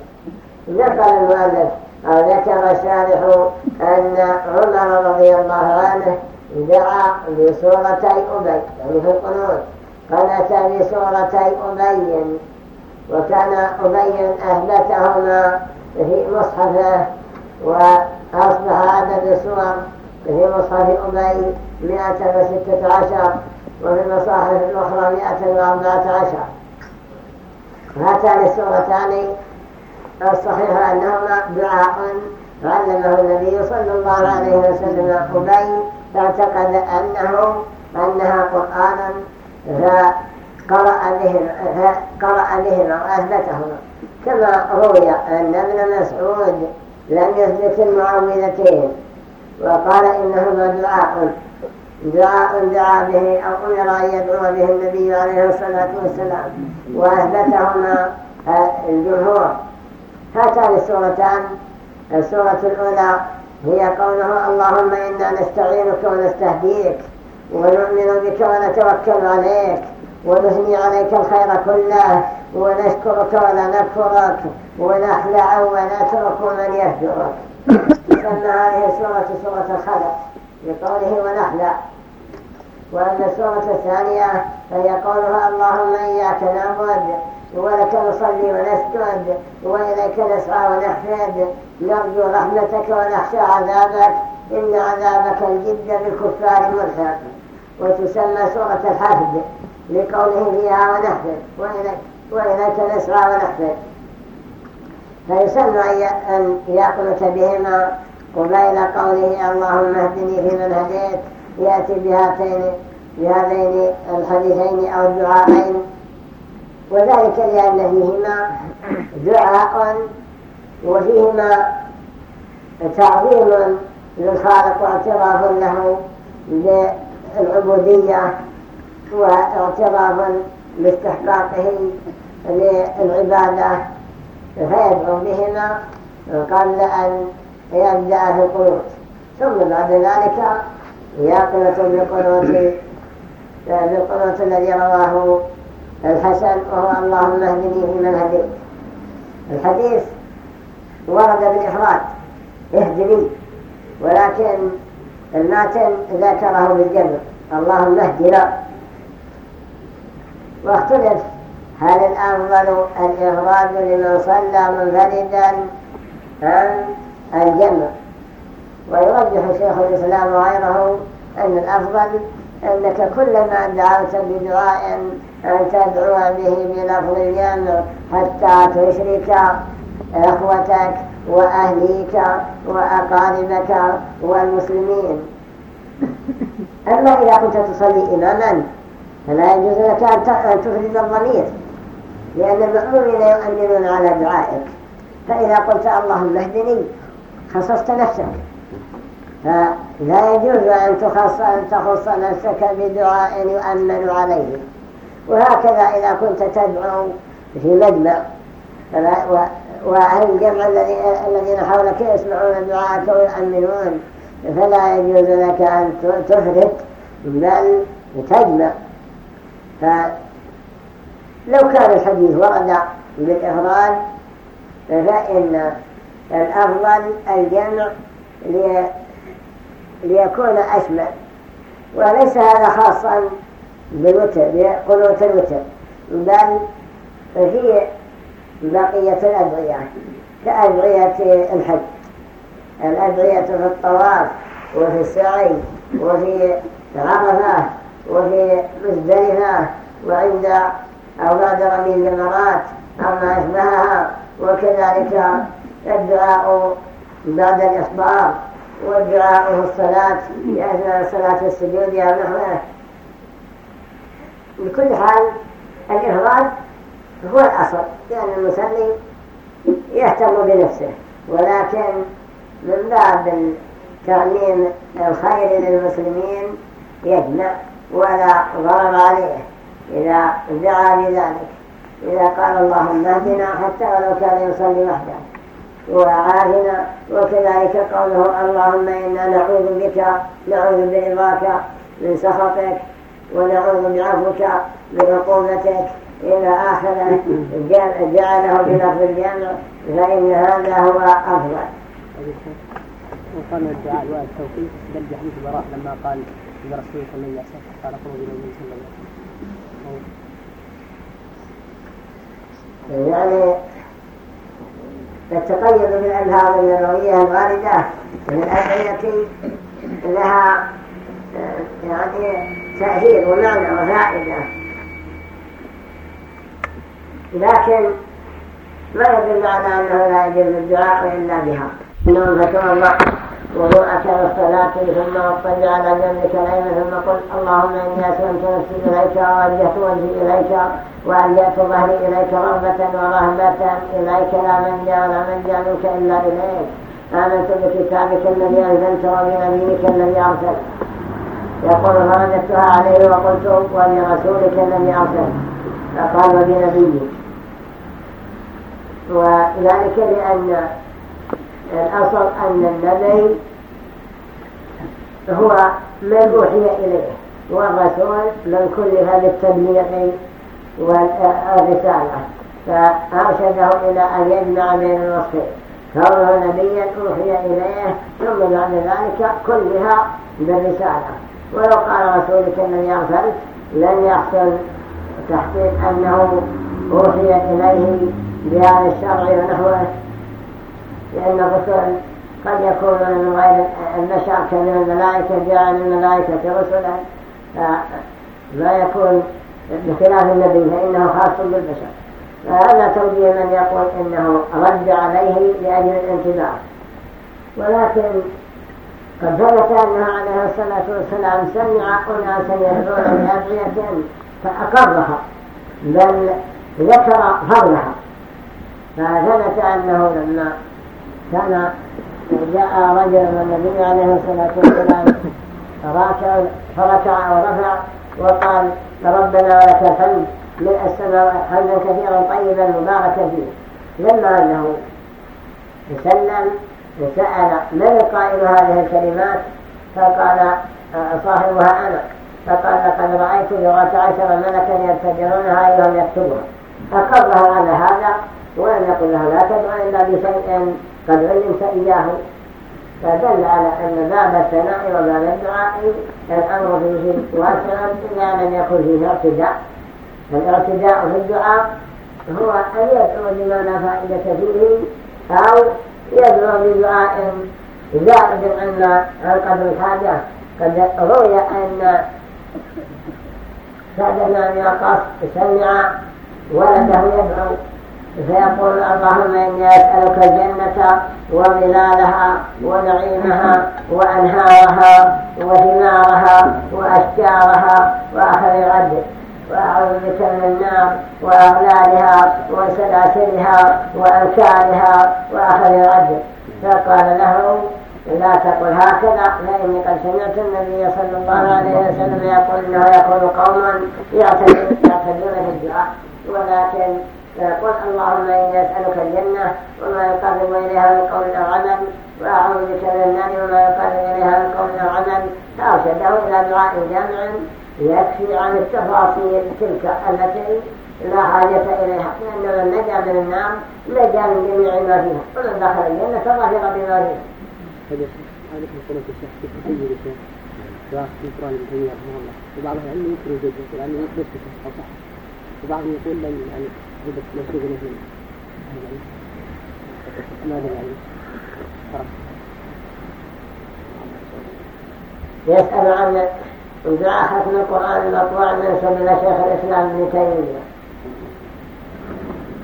نقل المؤلف أو ذكر الشارح أن عمر رضي الله عنه دعا بسورتي أبي يعني في القنوت قنت بسورتي أبي وكان أبي أهبتهما في مصحفه وأصبح عدد السور في مصحف أبي 116 وفي المصاحف الأخرى 114 هاتان السورتان الصحيح أنهما دعاء علمه النبي صلى الله عليه وسلم أبي فاعتقد أنه أنها قرآن فقرأ بهما, فقرأ بهما وأثبتهما كما روي أن ابن مسعود لم يثبت المعوذتين وقال إنهما دعاء. دعاء دعا به أو أمر أن يدعو به النبي عليه الصلاة والسلام. وأثبتهما الجمهور. هاتان السورتان. السورة الأولى هي قوله اللهم إنا نستعينك ونستهديك ونؤمن بك ونتوكل عليك ونثني عليك الخير كله ونشكرك ولا نكفرك ونخلع ونترك من يهجرك. سمى هذه السورة سورة الخلق لقوله ونخلع وأما السورة الثانية فهي قولها اللهم إياك نعبد. ولك نصلي ونسجد وإليك نسعى ونحفد نرجو رحمتك ونخشى عذابك. إن عذابك الجد بالكفار ملحق وتسمى سورة الحفد لقوله فيها ونحفد وإليك, وإليك نسعى ونحفد فيسمى أن يقنت بهما قبيل قوله اللهم اهدني فيمن هديت. يأتي بهاتين بهذين الحديثين أو الدعاءين. وذلك لأن فيهما دعاء وفيهما تعظيم للخالق واعتراف له بالعبودية واعتراف باستحقاقه للعبادة فيدعو بهما قبل أن يبدأ في القنوت. ثم بعد ذلك يقنط بالقنوت الذي رواه الحسن وهو اللهم اهدني فيمن هديت الحديث ورد بالإفراد اهدني ولكن الماتن ذكره بالجمع اللهم اهدنا واختلف هل الأفضل الإفراد لمن صلى منفردا أم الجمع؟ ويرجح شيخ الإسلام وغيره أن الأفضل أنك كلما دعوت بدعاء أن تدعو به بلفظ الجمع حتى تشرك أخوتك وأهليك وأقاربك والمسلمين. أما إذا كنت تصلي إماما فلا يجوز لك أن تفرد الضمير لأن المأمومين يؤمنون على دعائك. فإذا قلت اللهم اهدني خصصت نفسك. فلا يجوز أن تخص, أن تخص نفسك بدعاء يؤمن عليه. وهكذا إذا كنت تدعو في مجمع. وأهل الجمع الذين حولك يسمعون دعاءك ويؤمنون. فلا يجوز لك أن تفرد بل تجمع. فلو كان الحديث ورد بالإفراد فإن الأفضل الجمع ليكون أشمل وليس هذا خاصا بالوتر بقنوت الوتر بل في بقية الأدعية. كأدعية الحج. الأدعية في الطواف وفي السعي وفي عرفة وفي مزدلفة وعند أو بعد رمي الجمرات أو ما أشبهها وكذلك الدعاء بعد الإصبار والدعاء في الصلاة يعني صلاة السجود أو نحوه بكل حال الإفراد هو الأصل لأن المسلم يهتم بنفسه ولكن من باب تعليم الخير للمسلمين يجمع ولا ضرر عليه. إذا دعا بذلك إذا قال اللهم اهدنا حتى ولو كان يصلي وحده. وعافنا وكذلك قوله اللهم إنا نعوذ بك نعوذ برضاك من سخطك ونعوذ بعفوك من عقوبتك إلى آخر. جعله بلفظ الجامع فإن هذا هو أفضل. وقال الدعاء والتوفيق. بل بحديث البراء لما قال لرسول صلى الله عليه وسلم. قال قوم صلى الله عليه وسلم. يعني تتقيد بالألهام النبوية الواردة من الأدعية لها يعني تأثير ومعنى وفائدة. لكن ما يدل على أنه لا يجوز الدعاء إلا بها. إنهم ذكر الله وضوءك الصلاة ثم اضطجع على جنبك الأيمن ثم قل اللهم إني أسلمت نفسي إليك ووجهت وجهي إليك وألجأت ظهري إليك رغبة ورهبة إليك لا من جاء ولا من جاء منك إلا إليك آمنت بكتابك الذي أنزلت وبنبيك الذي أرسلت. يقول فرددتها عليه وقلت ولرسولك الذي أرسلت فقال وبنبيك وذلك لأن الأصل أن النبي هو من أوحي إليه. والرسول من كلف بالتبليغ والرسالة. فأرشده إلى أن يجمع بين الوصفين كونه نبيا أوحي إليه. ثم بعد ذلك كلها بالرسالة. ولو قال رسولك الذي أرسلت لن يحصل تحقيق أنه أوحي إليه بهذا الشرع ونحوه لأن الرسل قد يكون من غير البشر كمن الملائكة جاء من الملائكة رسلا فما يكون بخلاف النبي فإنه خاص بالبشر. فهذا توجيه من يقول إنه رد عليه لأجل الانتباه. ولكن قد ثبت أنه عليه الصلاة والسلام سمع أناسا يدعون بأدعية فأقرها بل ذكر فضلها فثبت أنه لما كان جاء رجل من النبي عليه الصلاة والسلام فركع ورفع وقال ربنا ولك الحمد من السماء حمدا كثيرا طيبا مباركا فيه. لما أنه سلم سأل من قائل هذه الكلمات فقال صاحبها أنا فقال لقد رأيت بضعة عشر ملكا يبتدرونها أيهم يكتبها أقرها على هذا ولم يقل له لا تدعو إلا بشيء قد علمت إياه. فدل على أن باب الثناء وباب الدعاء الأمر فيه واسع إلا لم يكن فيه اعتداء فالاعتداء في الدعاء هو أن يدعو لما لا فائدة فيه أو يدعو بدعاء زائد عن قدر الحاجة قد روي أن سعد بن وقاص سمع ولده يدعو فيقول اللهم إني أسألك الجنة وظلالها ونعيمها وأنهارها وثمارها وأشجارها وآخر العدل وأعوذ بك من النار وأغلالها وسلاسلها وأنكارها وآخر العدل فقال له لا تقل هكذا فإني قد سمعت النبي صلى الله عليه وسلم يقول إنه يكون قوما يعتدون الدعاء ولكن فيقول اللهم إني أسألك الجنة وما يقرب إليها من قول أو عمل وأعوذ بك من النار وما يقرب إليها من قول أو عمل فأرشده إلى دعاء جامع يكفي عن التفاصيل تلك التي لا حاجة إليها لأن من نجا من النار نجا من جميع ما فيها ومن دخل الجنة ظاهر بما فيها. هذا هذا قناة الشيخ في تسير الشيخ في القرآن أو صح وبعضهم يقول يعني مثل ماذا يعني يسأل عن دعاء ختم القرآن المطبوع من شيخ الإسلام ابن تيمية.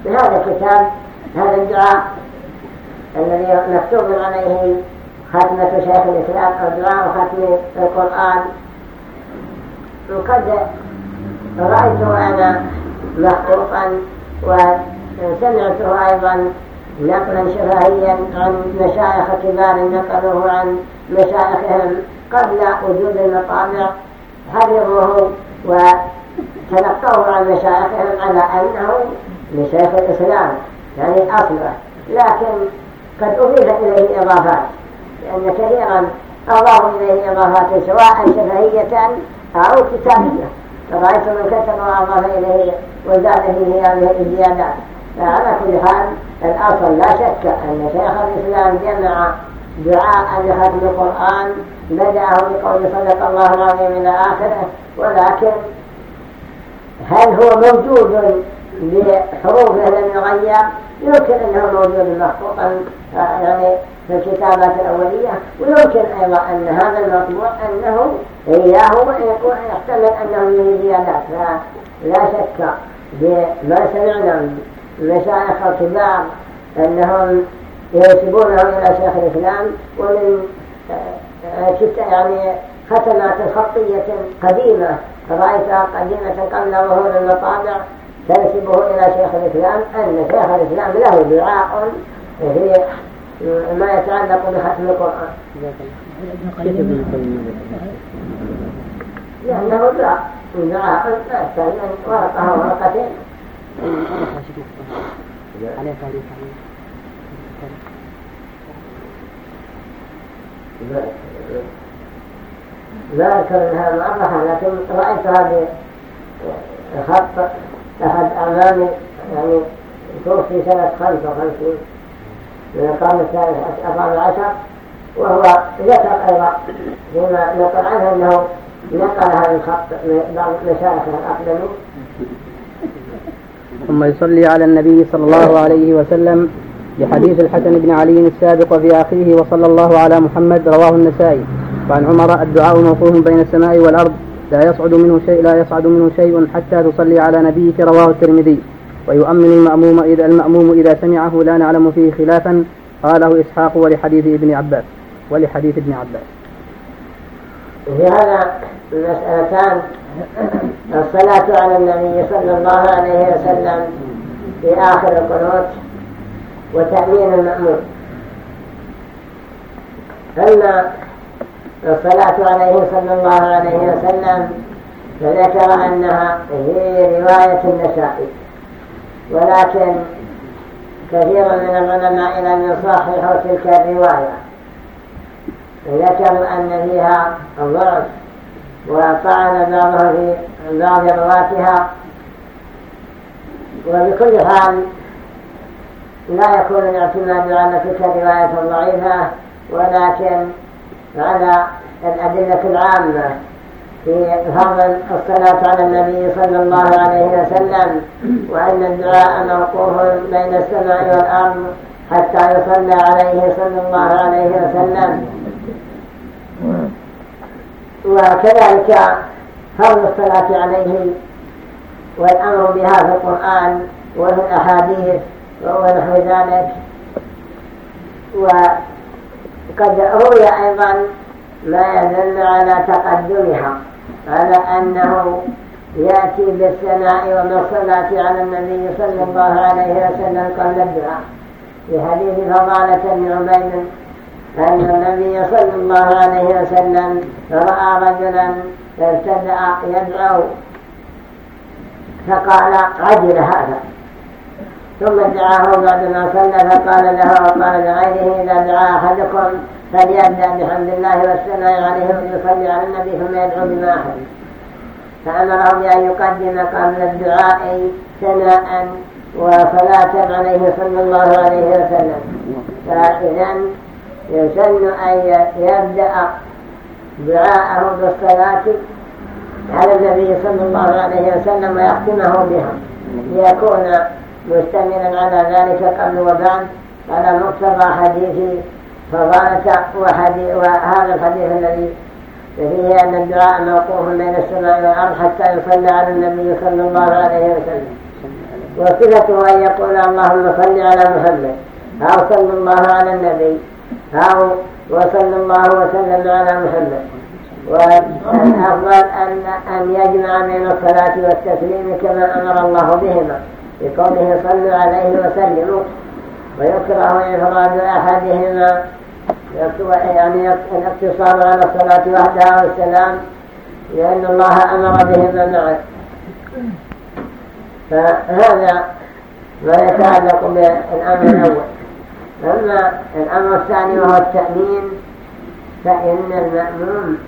في هذا الكتاب هذا الدعاء الذي مكتوب عليه ختمة شيخ الإسلام أو دعاء ختم القرآن. وقد رأيته أنا محقوقا وسمعته أيضا نقلا شفهيا عن مشايخ كبار نقلوه عن مشايخهم قبل وجود المطابع حفظوه وتلقوه عن مشايخهم على أنه لشيخ الإسلام يعني أصله لكن قد أضيف إليه إضافات لأن كثيرا أضافوا إليه إضافات سواء شفهية أو كتابية. فرأيت من كتب وأضاف إليه وزاد فيه هذه الزيادات. فعلى كل حال الأصل لا شك أن شيخ الإسلام جمع دعاء لختم القرآن بدأه بقول صدق الله العظيم إلى آخره. ولكن هل هو موجود بحروفه لم يغير؟ يمكن أنه موجود محقوقا يعني في الكتابات الأولية. ويمكن أيضا أن هذا المطبوع أنه إياه ويكون يحتمل أنه من زيادات فلا شك بما سمعنا من مشايخ الكبار أنهم ينسبونه إلى شيخ الإسلام ومن يعني ختمات خطية قديمة رأيتها قديمة قبل ظهور المطابع تنسبه إلى شيخ الإسلام أن شيخ الإسلام له دعاء في ما يتعلق بختم القرآن. لأنه دعاء دعاء لا ورقة ورقتين. لا أذكر أنها معرفة لكن رأيتها بخط أحد أعمامي يعني توفي سنة 55 من القرن الثالث الرابع عشر وهو ذكر أيضا فيما نقل عنه أنه نقل هذا الخط من بعض مشايخه الأقدمين ثم يصلي على النبي صلى الله عليه وسلم. لحديث الحسن بن علي السابق في آخره وصلى الله على محمد رواه النسائي. وعن عمر الدعاء موقوف بين السماء والأرض لا يصعد منه شيء لا يصعد منه شيء حتى تصلي على نبيك رواه الترمذي. ويؤمن المأموم إذا المأموم إذا سمعه لا نعلم فيه خلافا قاله إسحاق ولحديث ابن عباس ولحديث ابن عباس. في هذا المسألتان الصلاة على النبي صلى الله عليه وسلم في آخر القنوت وتأمين المأمون. أما الصلاة عليه صلى الله عليه وسلم فذكر أنها هي رواية النسائي. ولكن كثير من العلماء لم يصححوا تلك الرواية. ذكروا أن فيها ضعف وطعن بعضها في بعض رواتها وبكل حال لا يكون الاعتماد على تلك الرواية الضعيفة ولكن على الأدلة العامة في فضل الصلاة على النبي صلى الله عليه وسلم وأن الدعاء موقوف بين السماء والأرض حتى يصلى عليه صلى الله عليه وسلم. وكذلك فرض الصلاة عليه والأمر بها في القرآن وفي الأحاديث ونحو ذلك. وقد روي أيضا ما يدل على تقدمها على أنه يأتي بالثناء والصلاة على النبي صلى الله عليه وسلم قبل الدعاء. في حديث فضالة بن عبيد أن النبي صلى الله عليه وسلم رأى رجلا ابتدأ يدعو فقال عجل هذا. ثم دعاه بعد ما صلى فقال له وقال لغيره إذا دعا أحدكم فليبدأ بحمد الله والثناء عليه ويصلي على النبي ثم يدعو بما أحد فأمره بأن يقدم قبل الدعاء ثناء وصلاة عليه صلى الله عليه وسلم. فإذا يسن أن يبدأ دعاءه بالصلاة على النبي صلى الله عليه وسلم ويختمه بها. ليكون مستمرا على ذلك قبل وبعد. على مقتضى حديث فضالة وهذا الحديث الذي فيه أن الدعاء موقوف بين السماء والأرض حتى يصلى على النبي صلى الله عليه وسلم. وصفته أن يقول اللهم صل على محمد. أو صلى الله على النبي. أو وصلى الله وسلم على محمد. والأفضل أن, أن يجمع بين الصلاة والتسليم كما أمر الله بهما. بقوله صلوا عليه وسلموا. ويكره إفراد أحدهما يعني الاقتصار على الصلاة وحدها والسلام لأن الله أمر بهما معا فهذا ما يتعلق بالأمر الأول. أما الأمر الثاني وهو التأمين فإن المأموم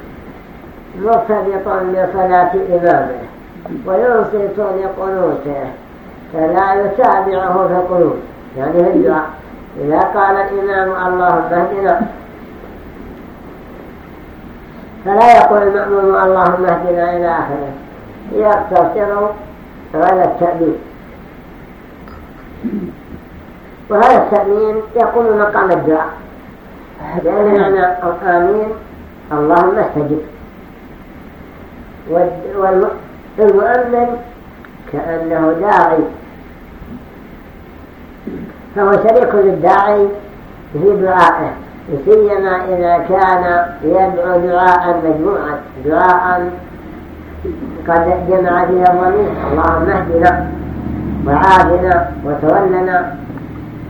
مرتبط بصلاة إمامه وينصت لقنوته. فلا يتابعه في القنوت يعني في الدعاء إذا قال الإمام اللهم اهدنا فلا يقول المأموم اللهم اهدنا إلى آخره. يقتصر على التأمين. وهذا التأمين يقوم مقام الدعاء. لأن معنى الآمين اللهم استجب والمؤمن كأنه داعي فهو شريك للداعي في دعائه سيما إذا كان يدعو دعاء مجموعا دعاء قد جمع فيها الضمير اللهم اهدنا وعافنا وتولنا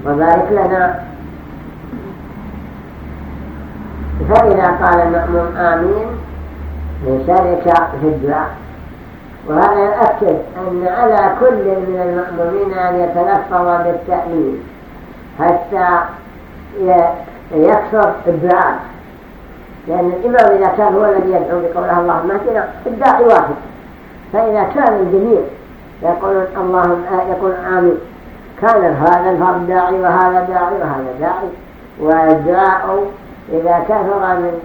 وبارك لنا. فإذا قال المأموم آمين شرك في الدعاء. وهذا يؤكد أن على كل من المأمومين أن يتلفظ بالتأمين حتى يكثر الدعاء لأن الإمام إذا كان هو الذي يدعو بقوله اللهم اهدنا الداعي واحد. فإذا كان الجميع يقولون اللهم يقول آمين. كان هذا الفرد داعي وهذا داعي وهذا داعي. والدعاء إذا كثر من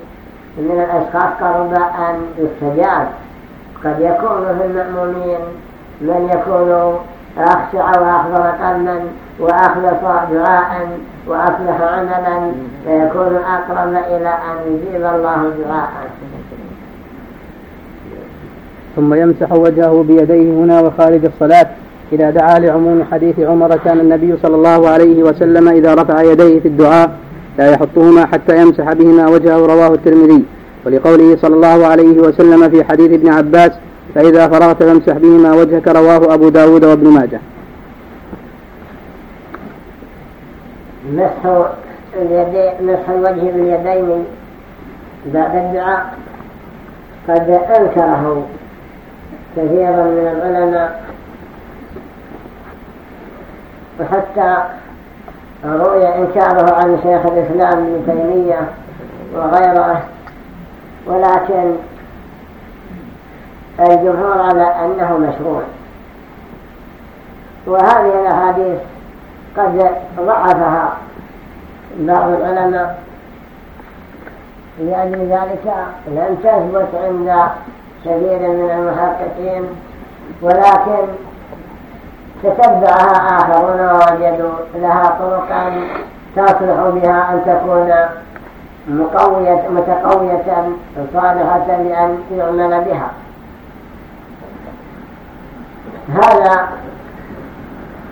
من الأشخاص قرب أن يستجاب. قد يكون في المأمومين من يكون أخشع وأحضر قلبا وأخلص دعاء وأصلح عملا فيكون أقرب إلى أن يجيب الله دعاء. ثم يمسح وجهه بيديه هنا وخارج الصلاة. إذا دعا لعموم حديث عمر كان النبي صلى الله عليه وسلم إذا رفع يديه في الدعاء لا يحطهما حتى يمسح بهما وجهه رواه الترمذي. ولقوله صلى الله عليه وسلم في حديث ابن عباس فإذا فرغت فامسح بهما وجهك رواه أبو داود وابن ماجه. مسح اليدين مسح الوجه باليدين بعد الدعاء. قد أنكره كثيرا من العلماء. وحتى روي إنكاره عن شيخ الإسلام ابن تيمية وغيره. ولكن الجمهور على أنه مشروع. وهذه الأحاديث قد ضعفها بعض العلماء لأجل ذلك لم تثبت عند كثير من المحققين ولكن تتبعها آخرون ووجدوا لها طرقا تصلح بها أن تكون مقوية متقوية صالحة لأن يعمل بها. هذا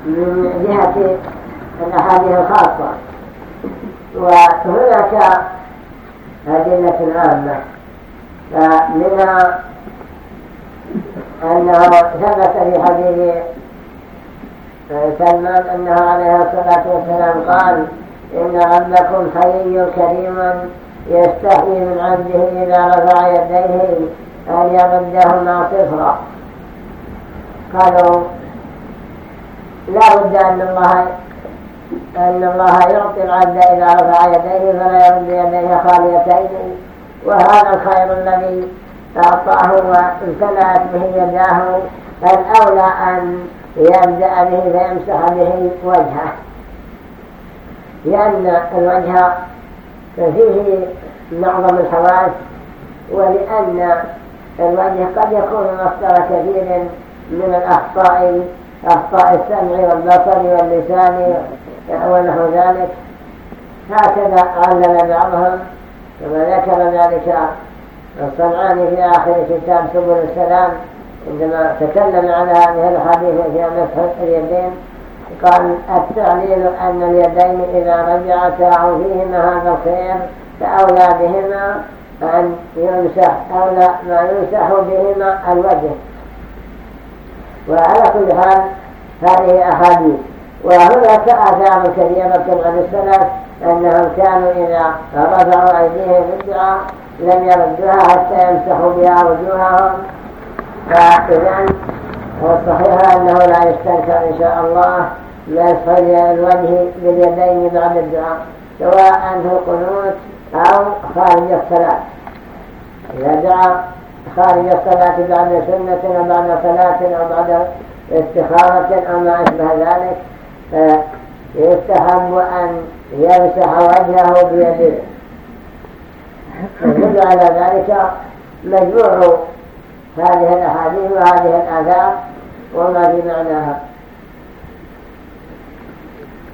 من جهة الأحاديث الخاصة. وهناك أدلة عامة. فمنها أنه ثبت في حديث سلمان أنه عليه الصلاة والسلام قال إن ربكم حي كريم يستحي من عبده إذا رفع يديه أن يردهما صفرا قالوا لا بد أن الله أن الله يعطي العبد إذا رفع يديه فلا يرد يديه خاليتين. وهذا الخير الذي أعطاه وامتلأت به يداه الأولى أن يبدأ به فيمسح به وجهه. لأن الوجه فيه معظم الحواس ولأن الوجه قد يكون مصدر كثير من الأخطاء أخطاء السمع والبصر واللسان ونحو ذلك. هكذا علم بعضهم كما ذكر ذلك. الصنعاني في آخر كتاب سبل السلام عندما تكلم على هذه الحديث في مسح اليدين قال التعليل أن اليدين إذا رجعتا فيهما هذا الخير فأولى بهما أن يمسح أولى ما يمسح بهما الوجه. وعلى كل حال هذه أحاديث. وهناك آثار كثيرة عن السلف أنهم كانوا إذا رفعوا أيديهم بالدعاء لم يردوها حتى يمسحوا بها وجوههم. فإذا الصحيح أنه لا يستنكر إن شاء الله. مسح الوجه باليدين بعد الدعاء سواء في القنوت أو خارج الصلاة. إذا دعا خارج الصلاة بعد سنة أو بعد صلاة أو بعد استخارة أو ما أشبه ذلك فيستحب أن يمسح وجهه بيده. يدل على ذلك مجموع هذه الأحاديث وهذه الآثار وما في معناها.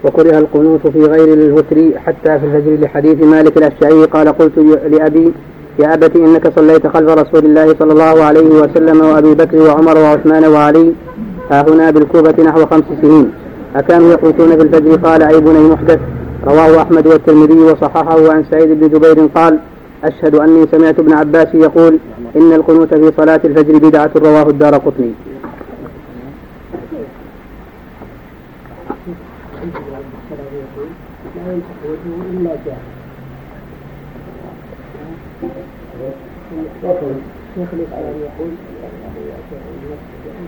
وكره القنوت في غير الوتر حتى في الفجر لحديث مالك الأشعري قال قلت لأبي يا أبت إنك صليت خلف رسول الله صلى الله عليه وسلم وأبي بكر وعمر وعثمان وعلي ها هنا بالكوبة نحو خمس سنين. أكانوا يقنطون في الفجر؟ قال أي بني محدث. رواه أحمد والترمذي وصححه عن سعيد بن جبير قال أشهد أني سمعت ابن عباس يقول إن القنوت في صلاة الفجر بدعة رواه الدار قطني. شيخ الإسلام يقول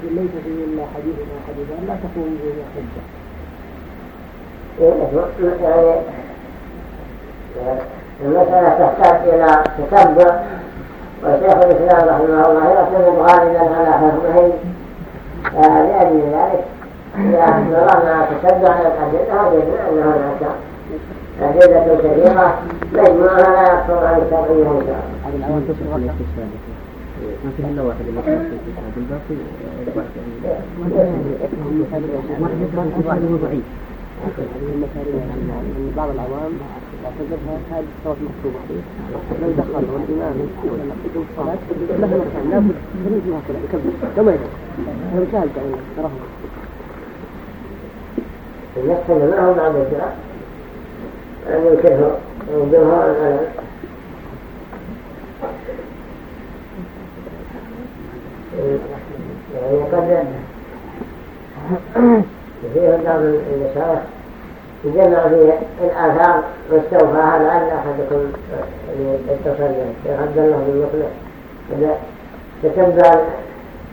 ليس فيه إلا حديث ما حديثان لا تقوم به. يعني المسألة تحتاج إلى تتبع وشيخ الإسلام رحمه الله يعتمد غالبا على حكمه لأجل ذلك إذا نظرنا تتبع الأدلة وجدنا أن هناك أدلة كثيرة مجموعها لا يقصر عن شاء الله. ما فيه إلا واحد اللي الباقي واحد. ضعيف. بعض العوام يعتبرها هذه الصلاه مكتوبة. لو دخل والامام يقوم الصلاه مهما كان لابد يريد هكذا يكبر كما يدخل هذا مثال يعني تراه يحصل معه بعد الدعاء أن يكره الجمهور العلم يعني قد فيه بعض المشايخ جمع في الآثار واستوفاها لعل أحدكم يتصل به شيخ عبد الله بن مخلص تتبع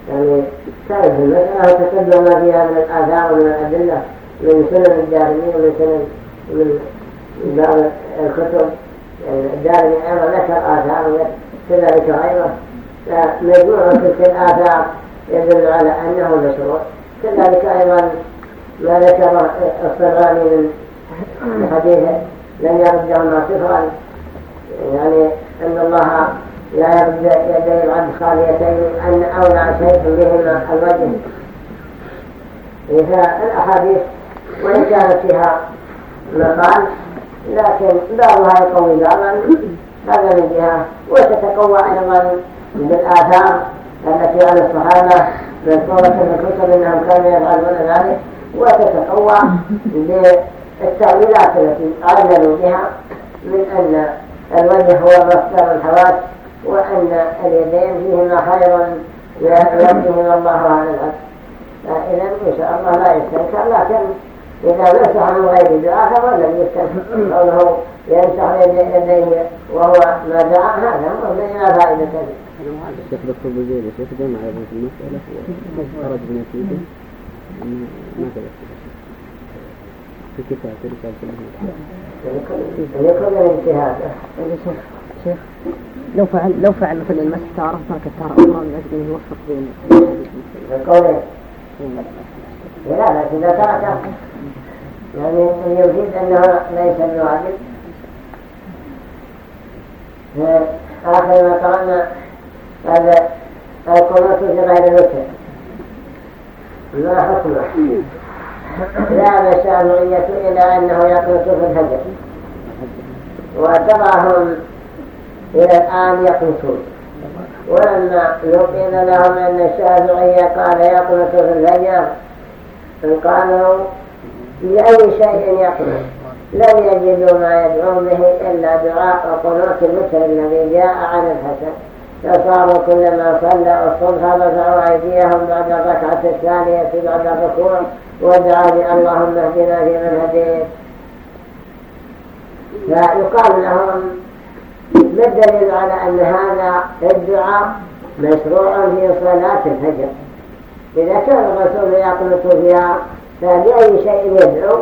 يعني تعرف المسألة وتتبع ما فيها من الآثار ومن الأدلة من سنن الدارمي ومن سنن من بعض الكتب الدارمي أيضا ذكر آثار كذلك غيره فمجموعة تلك الآثار يدل على أنه مشروع كذلك أيضا ما ذكر الصراني من حديث لم يردهما صفرا يعني أن الله لا يرد يدي العبد خاليتين أن أولى شيء بهما الوجه. الأحاديث وإن كانت فيها مقال لكن بعضها يقوي بعضا هذا من جهة. وتتقوى أيضا بالآثار التي على الصحابة مذكورة في الكتب أنهم كانوا يفعلون ذلك. وتتقوى التأويلات التي عللوا بها من أن الوجه هو مصدر الحواس وأن اليدين فيهما خير يرجوهما الله على العبد فإذا إن شاء الله لا يستنكر لكن إذا مسح من غير دعاء فهو لم يستنكر قوله يمسح يديه وهو ما دعا هذا هو لا فائدة فيه. الشيخ دكتور بوزير الشيخ جمع أيضا في المسألة. خرج بنتيجة ما تذكر في كتاب في رسالة يكون الاجتهاد شيخ لو فعل لو فعل مثلا المسح تارة ترك التارة أخرى من أجل أن يوفق بين القولين لا بس إذا ترك يعني يفيد أنه ليس بواجب. آخر ما قرأنا هذا القنوت في غير الوتر. ما حكمه ذهب الشافعية إلى أنه يقنط في الفجر وتراهم إلى الآن يقنطون. ولما يقيل لهم أن الشافعية قال يقنط في الفجر قالوا لأي شيء يقنط لم يجدوا ما يدعون به إلا دعاء وقنوت الوتر الذي جاء عن الحسن فصاروا كلما صلى الصبح رفعوا أيديهم بعد الركعة الثانية بعد الركوع ودعا اللهم اهدنا فيمن هديت. فيقال لهم ما الدليل على أن هذا الدعاء مشروع في صلاة الفجر؟ إذا كان الرسول يقنط فيها فبأي شيء يدعو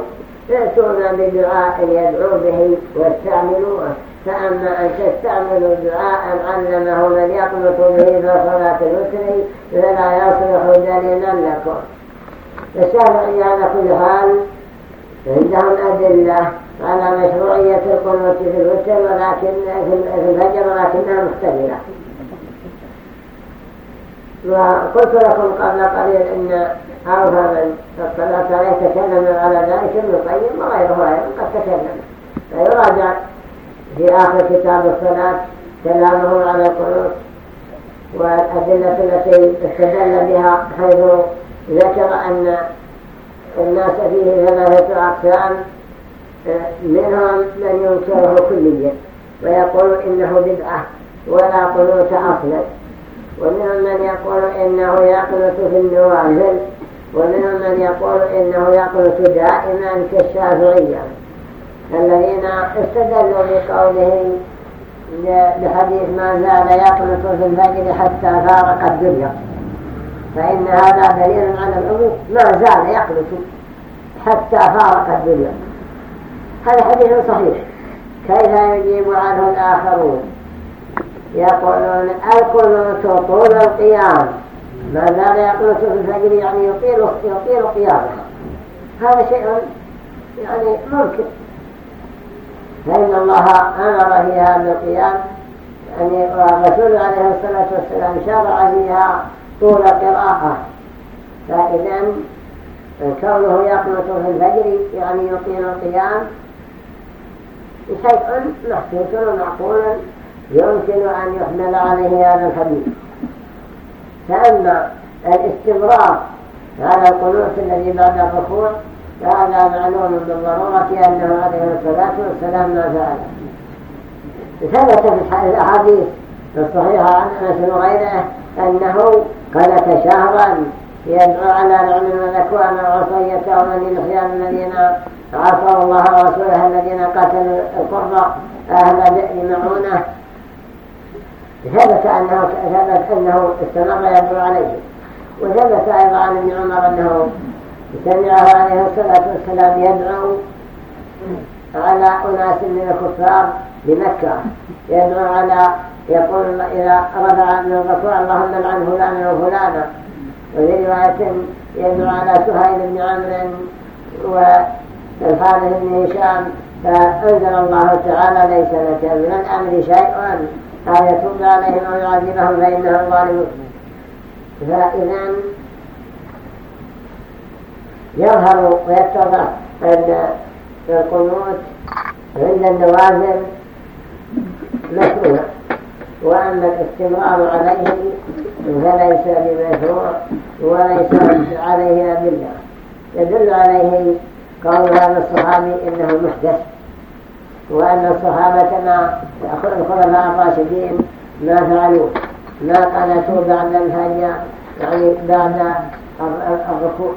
يأتون بدعاء يدعو به واستعملوه. فأما أن تستعملوا دعاء علمه من يقنط به في صلاة الوتر فلا يصلح دليلا لكم. الشافعي على كل حال عندهم أدلة على مشروعية القنوت في الوتر ولكن في الفجر ولكنها مختلفة وقلت لكم قبل قليل إن أوفى من الصلاة لا يتكلم على ذلك ابن القيم وغيره أيضا قد تكلم فيراجع في آخر كتاب الصلاة كلامه على القنوت والأدلة التي استدل بها حيث ذكر أن الناس فيه ثلاثة أقسام منهم من ينكره كليا ويقول إنه بدعة ولا قنوت أصلا. ومنهم من يقول إنه يقنط في النوازل ومنهم من يقول إنه يقنط دائما كالشافعية. الذين استدلوا بقوله بحديث ما زال يقنط في الفجر حتى فارق الدنيا. فإن هذا دليل على العموم ما زال يقنط حتى فارق الدنيا. هذا حديث صحيح. كيف يجيب عنه الآخرون؟ يقولون القنوت طول القيام. ما زال يقنط في الفجر يعني يطيل, يطيل قيامه. هذا شيء يعني ممكن. فإن الله أمر فيها بالقيام يعني الرسول عليه الصلاة والسلام شرع فيها طول قراءة. فإذا كونه يقنط في الفجر يعني يطيل القيام شيء محسوس ومعقول. يمكن أن يحمل عليه هذا الحديث. فأما الاستمرار على القنوت الذي بعد الركوع فهذا معلوم بالضرورة أنه عليه الصلاة والسلام ما فعل. ثبت في الأحاديث الصحيحة عن أنس وغيره أنه قلت شهرا يدعو على نعم المذكوان وعصية ومن الخيام الذين عصوا الله ورسوله الذين قتلوا القرى أهل بئر معونة ثبت أنه, ثبت أنه استمر يدعو عليه. وثبت أيضا عن ابن عمر أنه سمعه عليه الصلاة والسلام يدعو على أناس من الكفار بمكة. يدعو على يقول إذا رفع من الركوع اللهم لعن فلانا وفلانا. وفي رواية يدعو على سهيل بن عمرو والحارث بن هشام. فأنزل الله تعالى ليس لك من الأمر شيء. أو يتوب عليهم أو يعذبهم فإنهم ظالمون فإذا يظهر ويتضح أن القنوت عند النوازل مشروع وأما الاستمرار عليه فليس بمشروع وليس عليه أدلة. يدل عليه قالوا هذا الصحابي إنه محدث. وأن الصحابة ما الخلفاء الراشدين ما فعلوا ما قنتوا بعد الهجة يعني بعد الركوع.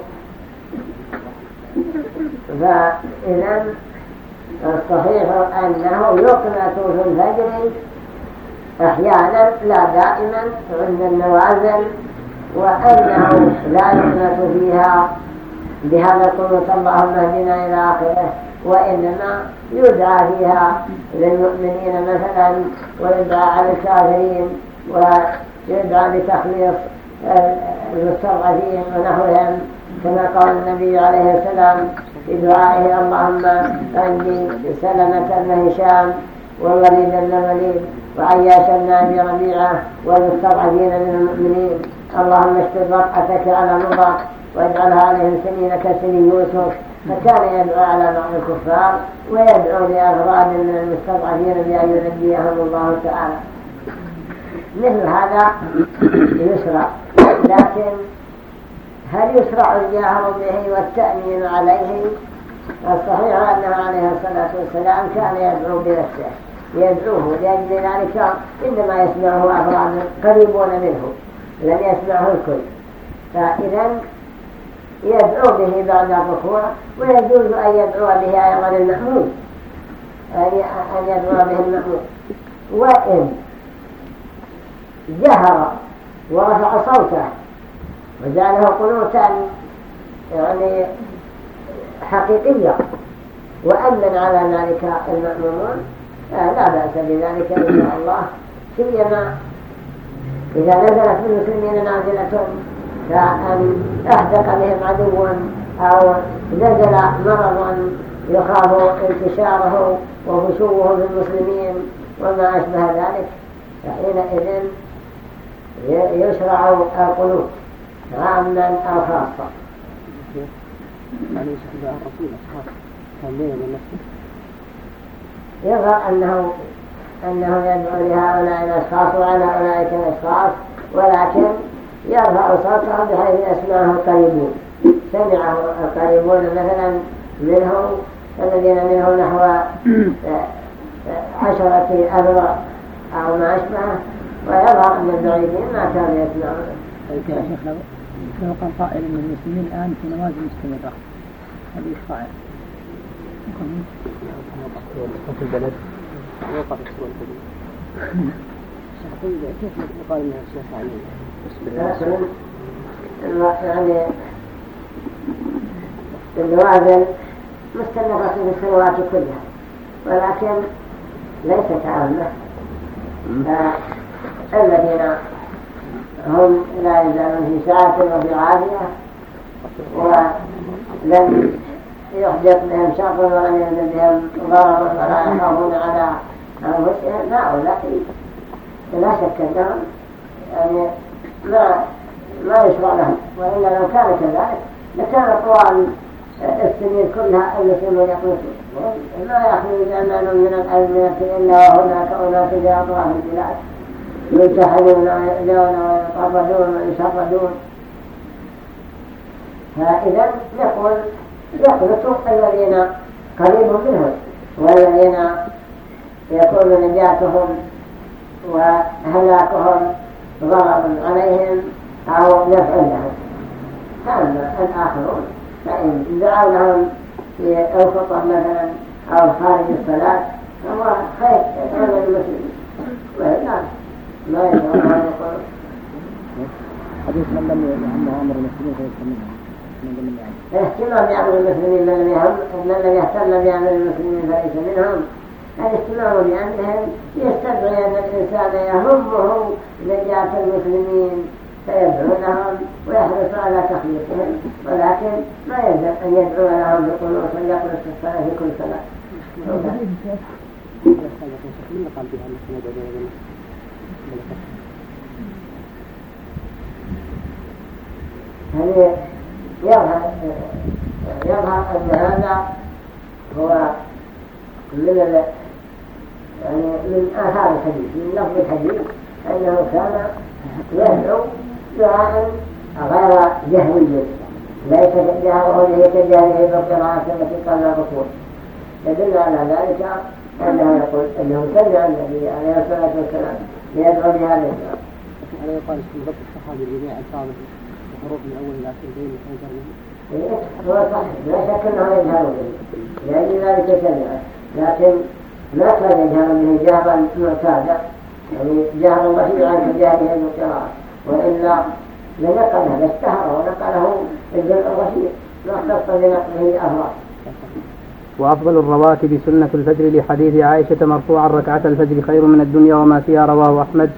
فإذا الصحيح أنه يقنت في الفجر أحيانا لا دائما عند النوازل وأنه لا يقنت فيها بهذا القنوت اللهم اهدنا إلى آخره وإنما يدعى فيها للمؤمنين مثلا ويدعى على الكافرين ويدعى بتخليص المستضعفين ونحوهم. كما قال النبي عليه السلام في دعائه اللهم أني سلمة بن هشام والوليد بن الوليد وعياش بن أبي ربيعة والمستضعفين من المؤمنين. اللهم اشتد رقعتك على مضى واجعلها عليهم سنين كسن يوسف. فكان يدعو على بعض الكفار ويدعو لأغراض من المستضعفين بأن ينجيهم الله تعالى. مثل هذا يسرع لكن هل يسرع الجهر به والتأمين عليه؟ الصحيح أنه عليه الصلاة والسلام كان يدعو بنفسه. يدعوه لأجل ذلك إنما يسمعه أفراد قريبون منه. لم يسمعه الكل. فإذا يدعو به بعد الركوع ويجوز أن يدعو به أيضا المأمون. أن يدعو به المأمون. وإن جهر ورفع صوته وجعله قنوتا يعني حقيقية وأمن على ذلك المأمومون لا بأس بذلك إن شاء الله. سيما إذا نزلت بالمسلمين نازلة. كأن أحدق بهم عدو أو نزل مرض يخاف انتشاره وفشوه بالمسلمين وما أشبه ذلك. فحينئذ يشرع القنوت عاما أو خاصة يظهر أنه أنه يدعو لهؤلاء الأشخاص وعلى أولئك الأشخاص ولكن يرفع صوته بحيث يسمعه القريبون سمعه القريبون مثلا منهم الذين منه نحو عشرة أذرع أو ما أشبهه ويظهر أن البعيدين ما كانوا يسمعون. يا شيخ لو قال قائل ان المسلمين الآن في نوازل مستمره هذا إيش قائل؟ في البلد وقف السوء الكبير كيف يقال انها الشيخ يعني النوازل مستمرة في السنوات كلها ولكن ليست عامة. الذين هم لا يزالون في ساعة وفي عافية ولم يحدث بهم شر ولم ينزل بهم ضرر ولا يخافون على أنفسهم. هؤلاء لا شك أنهم يعني ما ما يشرع لهم. وإلا لو كان كذلك لكان طوال السنين كلها المسلمون يقنطون ما يخرج أمان من الأزمنة إلا وهناك أناس في أطراف البلاد يلتحمون ويؤذون ويطردون ويشردون. فإذا يقول يخلص الذين قريب منهم والذين يكون نجاتهم وهلاكهم ضرر عليهم أو نفع لهم أما الآخرون. فإن دعوا لهم في الخطب مثلا أو خارج الصلاة فهو خير. على المسلمين وإلا ما يدعو أن يقول حديث من لم يهمه أمر المسلمين فيستمر الاهتمام بأمر المسلمين من لم يهم من لم يهتم بأمر المسلمين فليس منهم. الاهتمام بأمرهم يستدعي أن الإنسان يهمه نجاة المسلمين فيدعو لهم ويحرص على تخليصهم ولكن ما يلزم أن يدعو لهم بقنوط يقنص الصلاة في كل صلاة. يظهر يظهر أن هذا هو من يعني من آثار الحديث من لفظ الحديث أنه كان يدعو دعاء غير جهوي ليس جهره به كجهره بالقراءة التي قبل الركوع يدل على ذلك أنه يقول أنه سمع النبي عليه الصلاة والسلام ليدعو بهذا الدعاء. هذا يقال في ضبط الصحابي بجميع ألفاظه الحروف من أول إلى آخر بين إيه، هو صحيح لا شك أنه يجهر به لأجل ذلك سمع لكن ما كان يجهر به جهرا معتادا يعني جهرا رفيعا كجهره بالقراءة وإلا لنقل هذا اشتهر ونقله الجمع الرفيع ما اختص بنقله أفراد وأفضل الرواتب سنة الفجر لحديث عائشة مرفوعا ركعة الفجر خير من الدنيا وما فيها رواه أحمد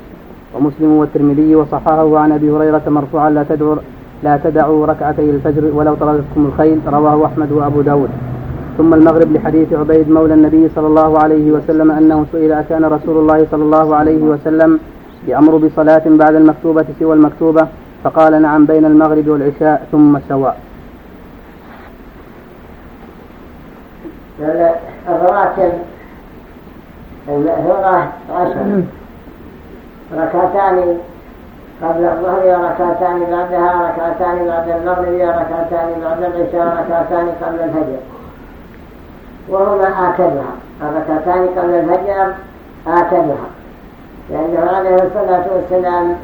ومسلم والترمذي وصححه عن أبي هريرة مرفوعا لا تدعوا لا تدعوا ركعتي الفجر ولو طردتكم الخيل رواه أحمد وأبو داود. ثم المغرب لحديث عبيد مولى النبي صلى الله عليه وسلم أنه سئل أكان رسول الله صلى الله عليه وسلم يأمر بصلاة بعد المكتوبة سوى المكتوبة فقال نعم بين المغرب والعشاء ثم سواء الرواتب المأثورة عشر. ركعتان قبل الظهر وركعتان بعدها ركعتان بعد المغرب وركعتان بعد العشاء وركعتان قبل الفجر. وهما آكدها الركعتان قبل الفجر آكدها لأنه عليه الصلاة والسلام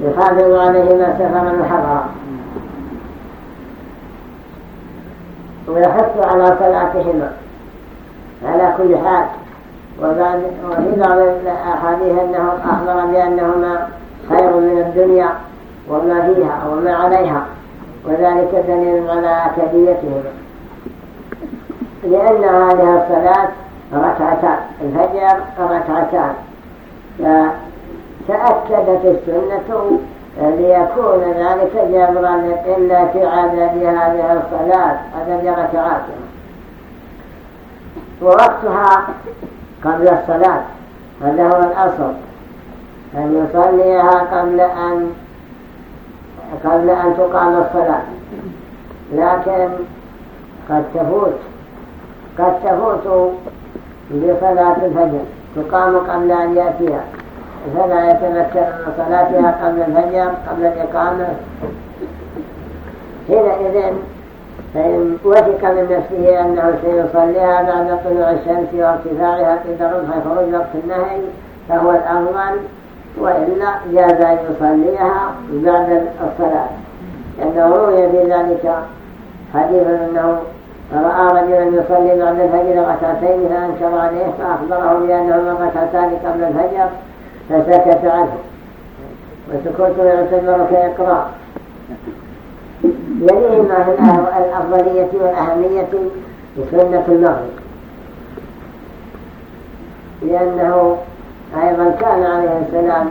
يحافظ عليهما سفرا وحضرا ويحث على صلاتهما. على كل حال. وفي بعض الأحاديث أنه أخبر بأنهما خير من الدنيا وما فيها وما عليها. وذلك دليل على أكديتهما. لأن هذه الصلاة ركعتان الفجر ركعتان فتأكدت السنة ليكون ذلك جبرا لقلة عدد هذه الصلاة عدد ركعاتها. ووقتها قبل الصلاة هذا هو الأصل. أن يصليها قبل أن قبل أن تقام الصلاة. لكن قد تفوت قد تفوت بصلاة الفجر. تقام قبل أن يأتيها. فلا يتذكر من صلاتها قبل الفجر قبل الإقامة. حينئذ فإن وثق من نفسه أنه سيصليها بعد طلوع الشمس وارتفاعها قدر فخروج وقت النهي فهو الأفضل وإلا جاز أن يصليها بعد الصلاة. لأنه روي في ذلك حديث أنه رأى رجلا يصلي بعد الفجر ركعتين فأنكر عليه فأخبره بأنهما ركعتان قبل الفجر فسكت عنه. وسكوت يعتبر كإقرار يليهما في الأفضلية والأهمية سنة المغرب لأنه أيضا كان عليه السلام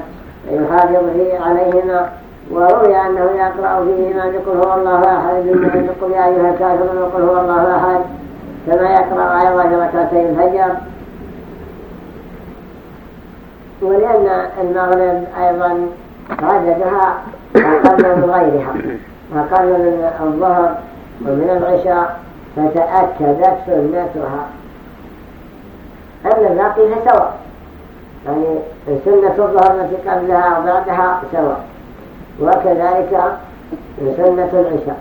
يحافظ عليهما وروي أنه يقرأ فيهما يقول هو الله أحد يقول يا أيها الكافرون يقول هو الله أحد كما يقرأ أيضا ركعتي الفجر. ولأن المغرب أيضا عددها أقل من غيرها أقل من الظهر ومن العشاء فتأكدت سنتها. أما الباقي فسواء يعني سنة الظهر التي قبلها وبعدها سواء وكذلك سنة العشاء.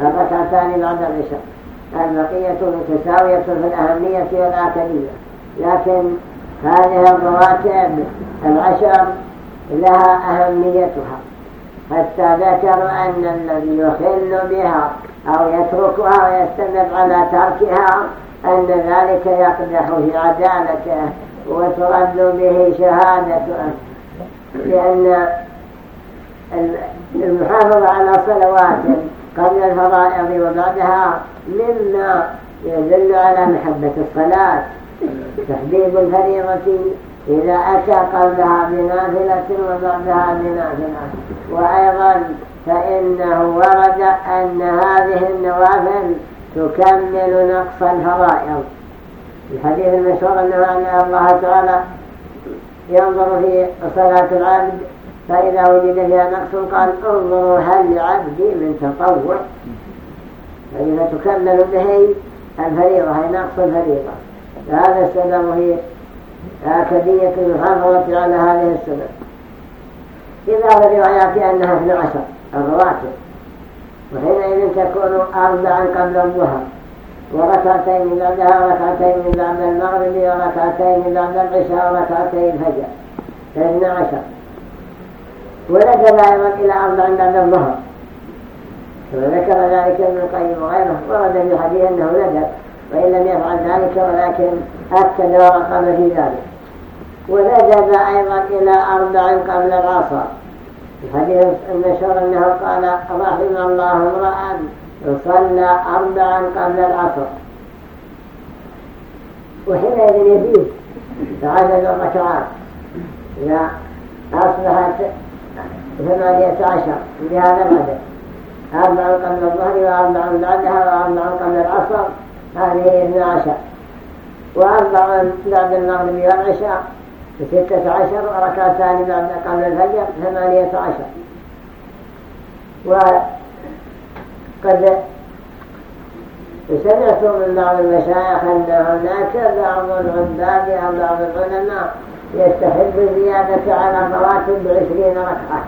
الركعتان بعد العشاء. البقية متساوية في الأهمية والآكلية. لكن هذه الرواتب العشر لها أهميتها. حتى ذكروا أن الذي يخل بها أو يتركها ويستمر على تركها أن ذلك يقدح في عدالته وترد به شهادته. لأن المحافظة على صلوات قبل الفرائض وبعدها مما يدل على محبة الصلاة. تحديد الفريضة إذا أتى قبلها بنافلة وبعدها بنافلة. وأيضا فإنه ورد أن هذه النوافل تكمل نقص الفرائض. الحديث المشهور أن الله تعالى ينظر في صلاة العبد فإذا وجد فيها نقص قال انظروا هل لعبدي من تطوع. فإذا تكمل به الفريضة هي نقص الفريضة. هذا السبب هي آكدية الغضوة على هذه السبب. إذا الروايات أنها 12 الرواتب. وحينئذ تكون أربعا قبل الظهر. وركعتين بعدها وركعتين بعد المغرب وركعتين بعد العشاء وركعتين الفجر. 12 وذكر أيضا إلى أربع بعد الظهر وذكر ذلك ابن القيم وغيره ورد في حديث أنه ذكر وإن لم يفعل ذلك ولكن أكد وأقام في ذلك. وذكر أيضا إلى أربع قبل العصر. الحديث المشهور أنه قال رحم الله امرأ صلى أربعا قبل العصر. وحينئذ يزيد تعدد الركعات. إذا أصبحت ثمانية عشر. بهذا العدد أربع قبل الظهر وأربع بعدها وأربع قبل العصر. هذه اثنى عشر. وأربع بعد المغرب والعشاء. ستة عشر. وركعتان بعد قبل الفجر ثمانية عشر. وقد سمعت من بعض المشايخ أن هناك بعض العباد أو بعض العلماء يستحب الزيادة على الرواتب بعشرين ركعة.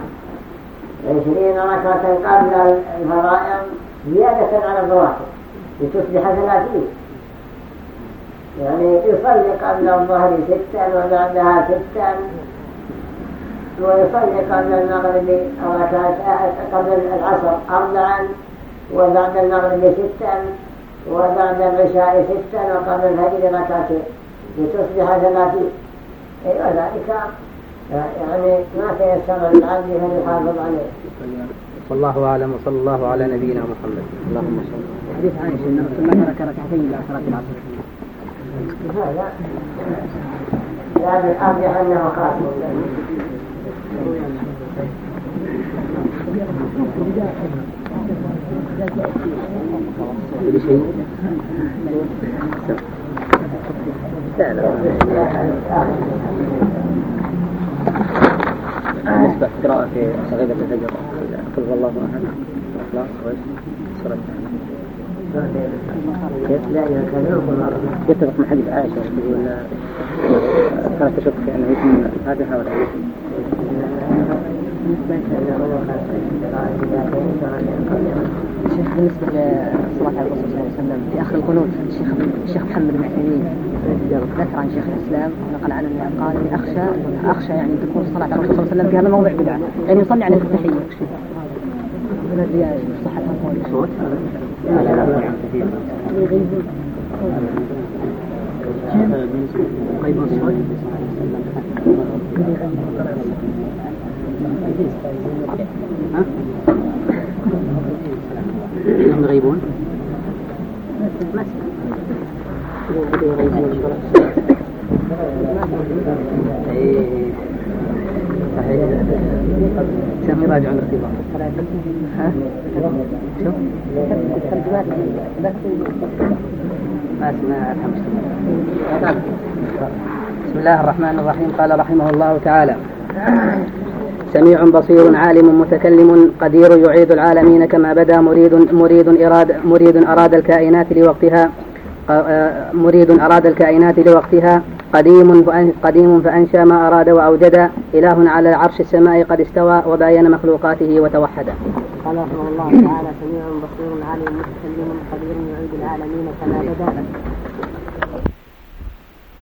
عشرين ركعة قبل الفرائض زيادة على الرواتب لتصبح ثلاثين. يعني يصلي قبل الظهر ستا وبعدها ستا ويصلي قبل المغرب قبل العصر أربعا وبعد المغرب ستا وبعد العشاء ستا وقبل الفجر ركعتين لتصبح ثلاثين. وذلك يعني ما تيسر للعبد فليحافظ عليه. والله أعلم وصلى الله على نبينا محمد. اللهم صل حديث عائشة ان رسول الله ترك ركعتين بعد صلاة العصر. هذا. لا بالارجح أنه خاص كل شيء لا لا. بالنسبة قراءة في صغيرة الفجر قل هو الله أحد إخلاص وإيش سورة كيف؟ يتفق مع حديث عائشة تقول كانت تشك في أنه يكون الفاتحة ولا يكون الشيخ بالنسبة لصلاة على الرسول صلى الله عليه وسلم في آخر القنوت الشيخ الشيخ محمد بن عثيمين ذكر عن شيخ الإسلام نقل عنه قال إني أخشى أخشى يعني تكون الصلاة على الرسول صلى الله عليه وسلم في هذا الموضع بدعة يعني يصلي عليه في التحية صحة قيد الصوت ها؟ هم ها؟ شوف ما افهم بسم الله الرحمن الرحيم. قال رحمه الله تعالى سميع بصير عالم متكلم قدير يعيد العالمين كما بدا مريد مريد إراد مريد أراد الكائنات لوقتها مريد أراد الكائنات لوقتها. قديم قديم فأنشأ ما أراد وأوجد. إله على العرش السماء قد استوى وباين مخلوقاته وتوحد. قال رحمه الله تعالى سميع بصير عالم متكلم قدير يعيد العالمين كما بدا.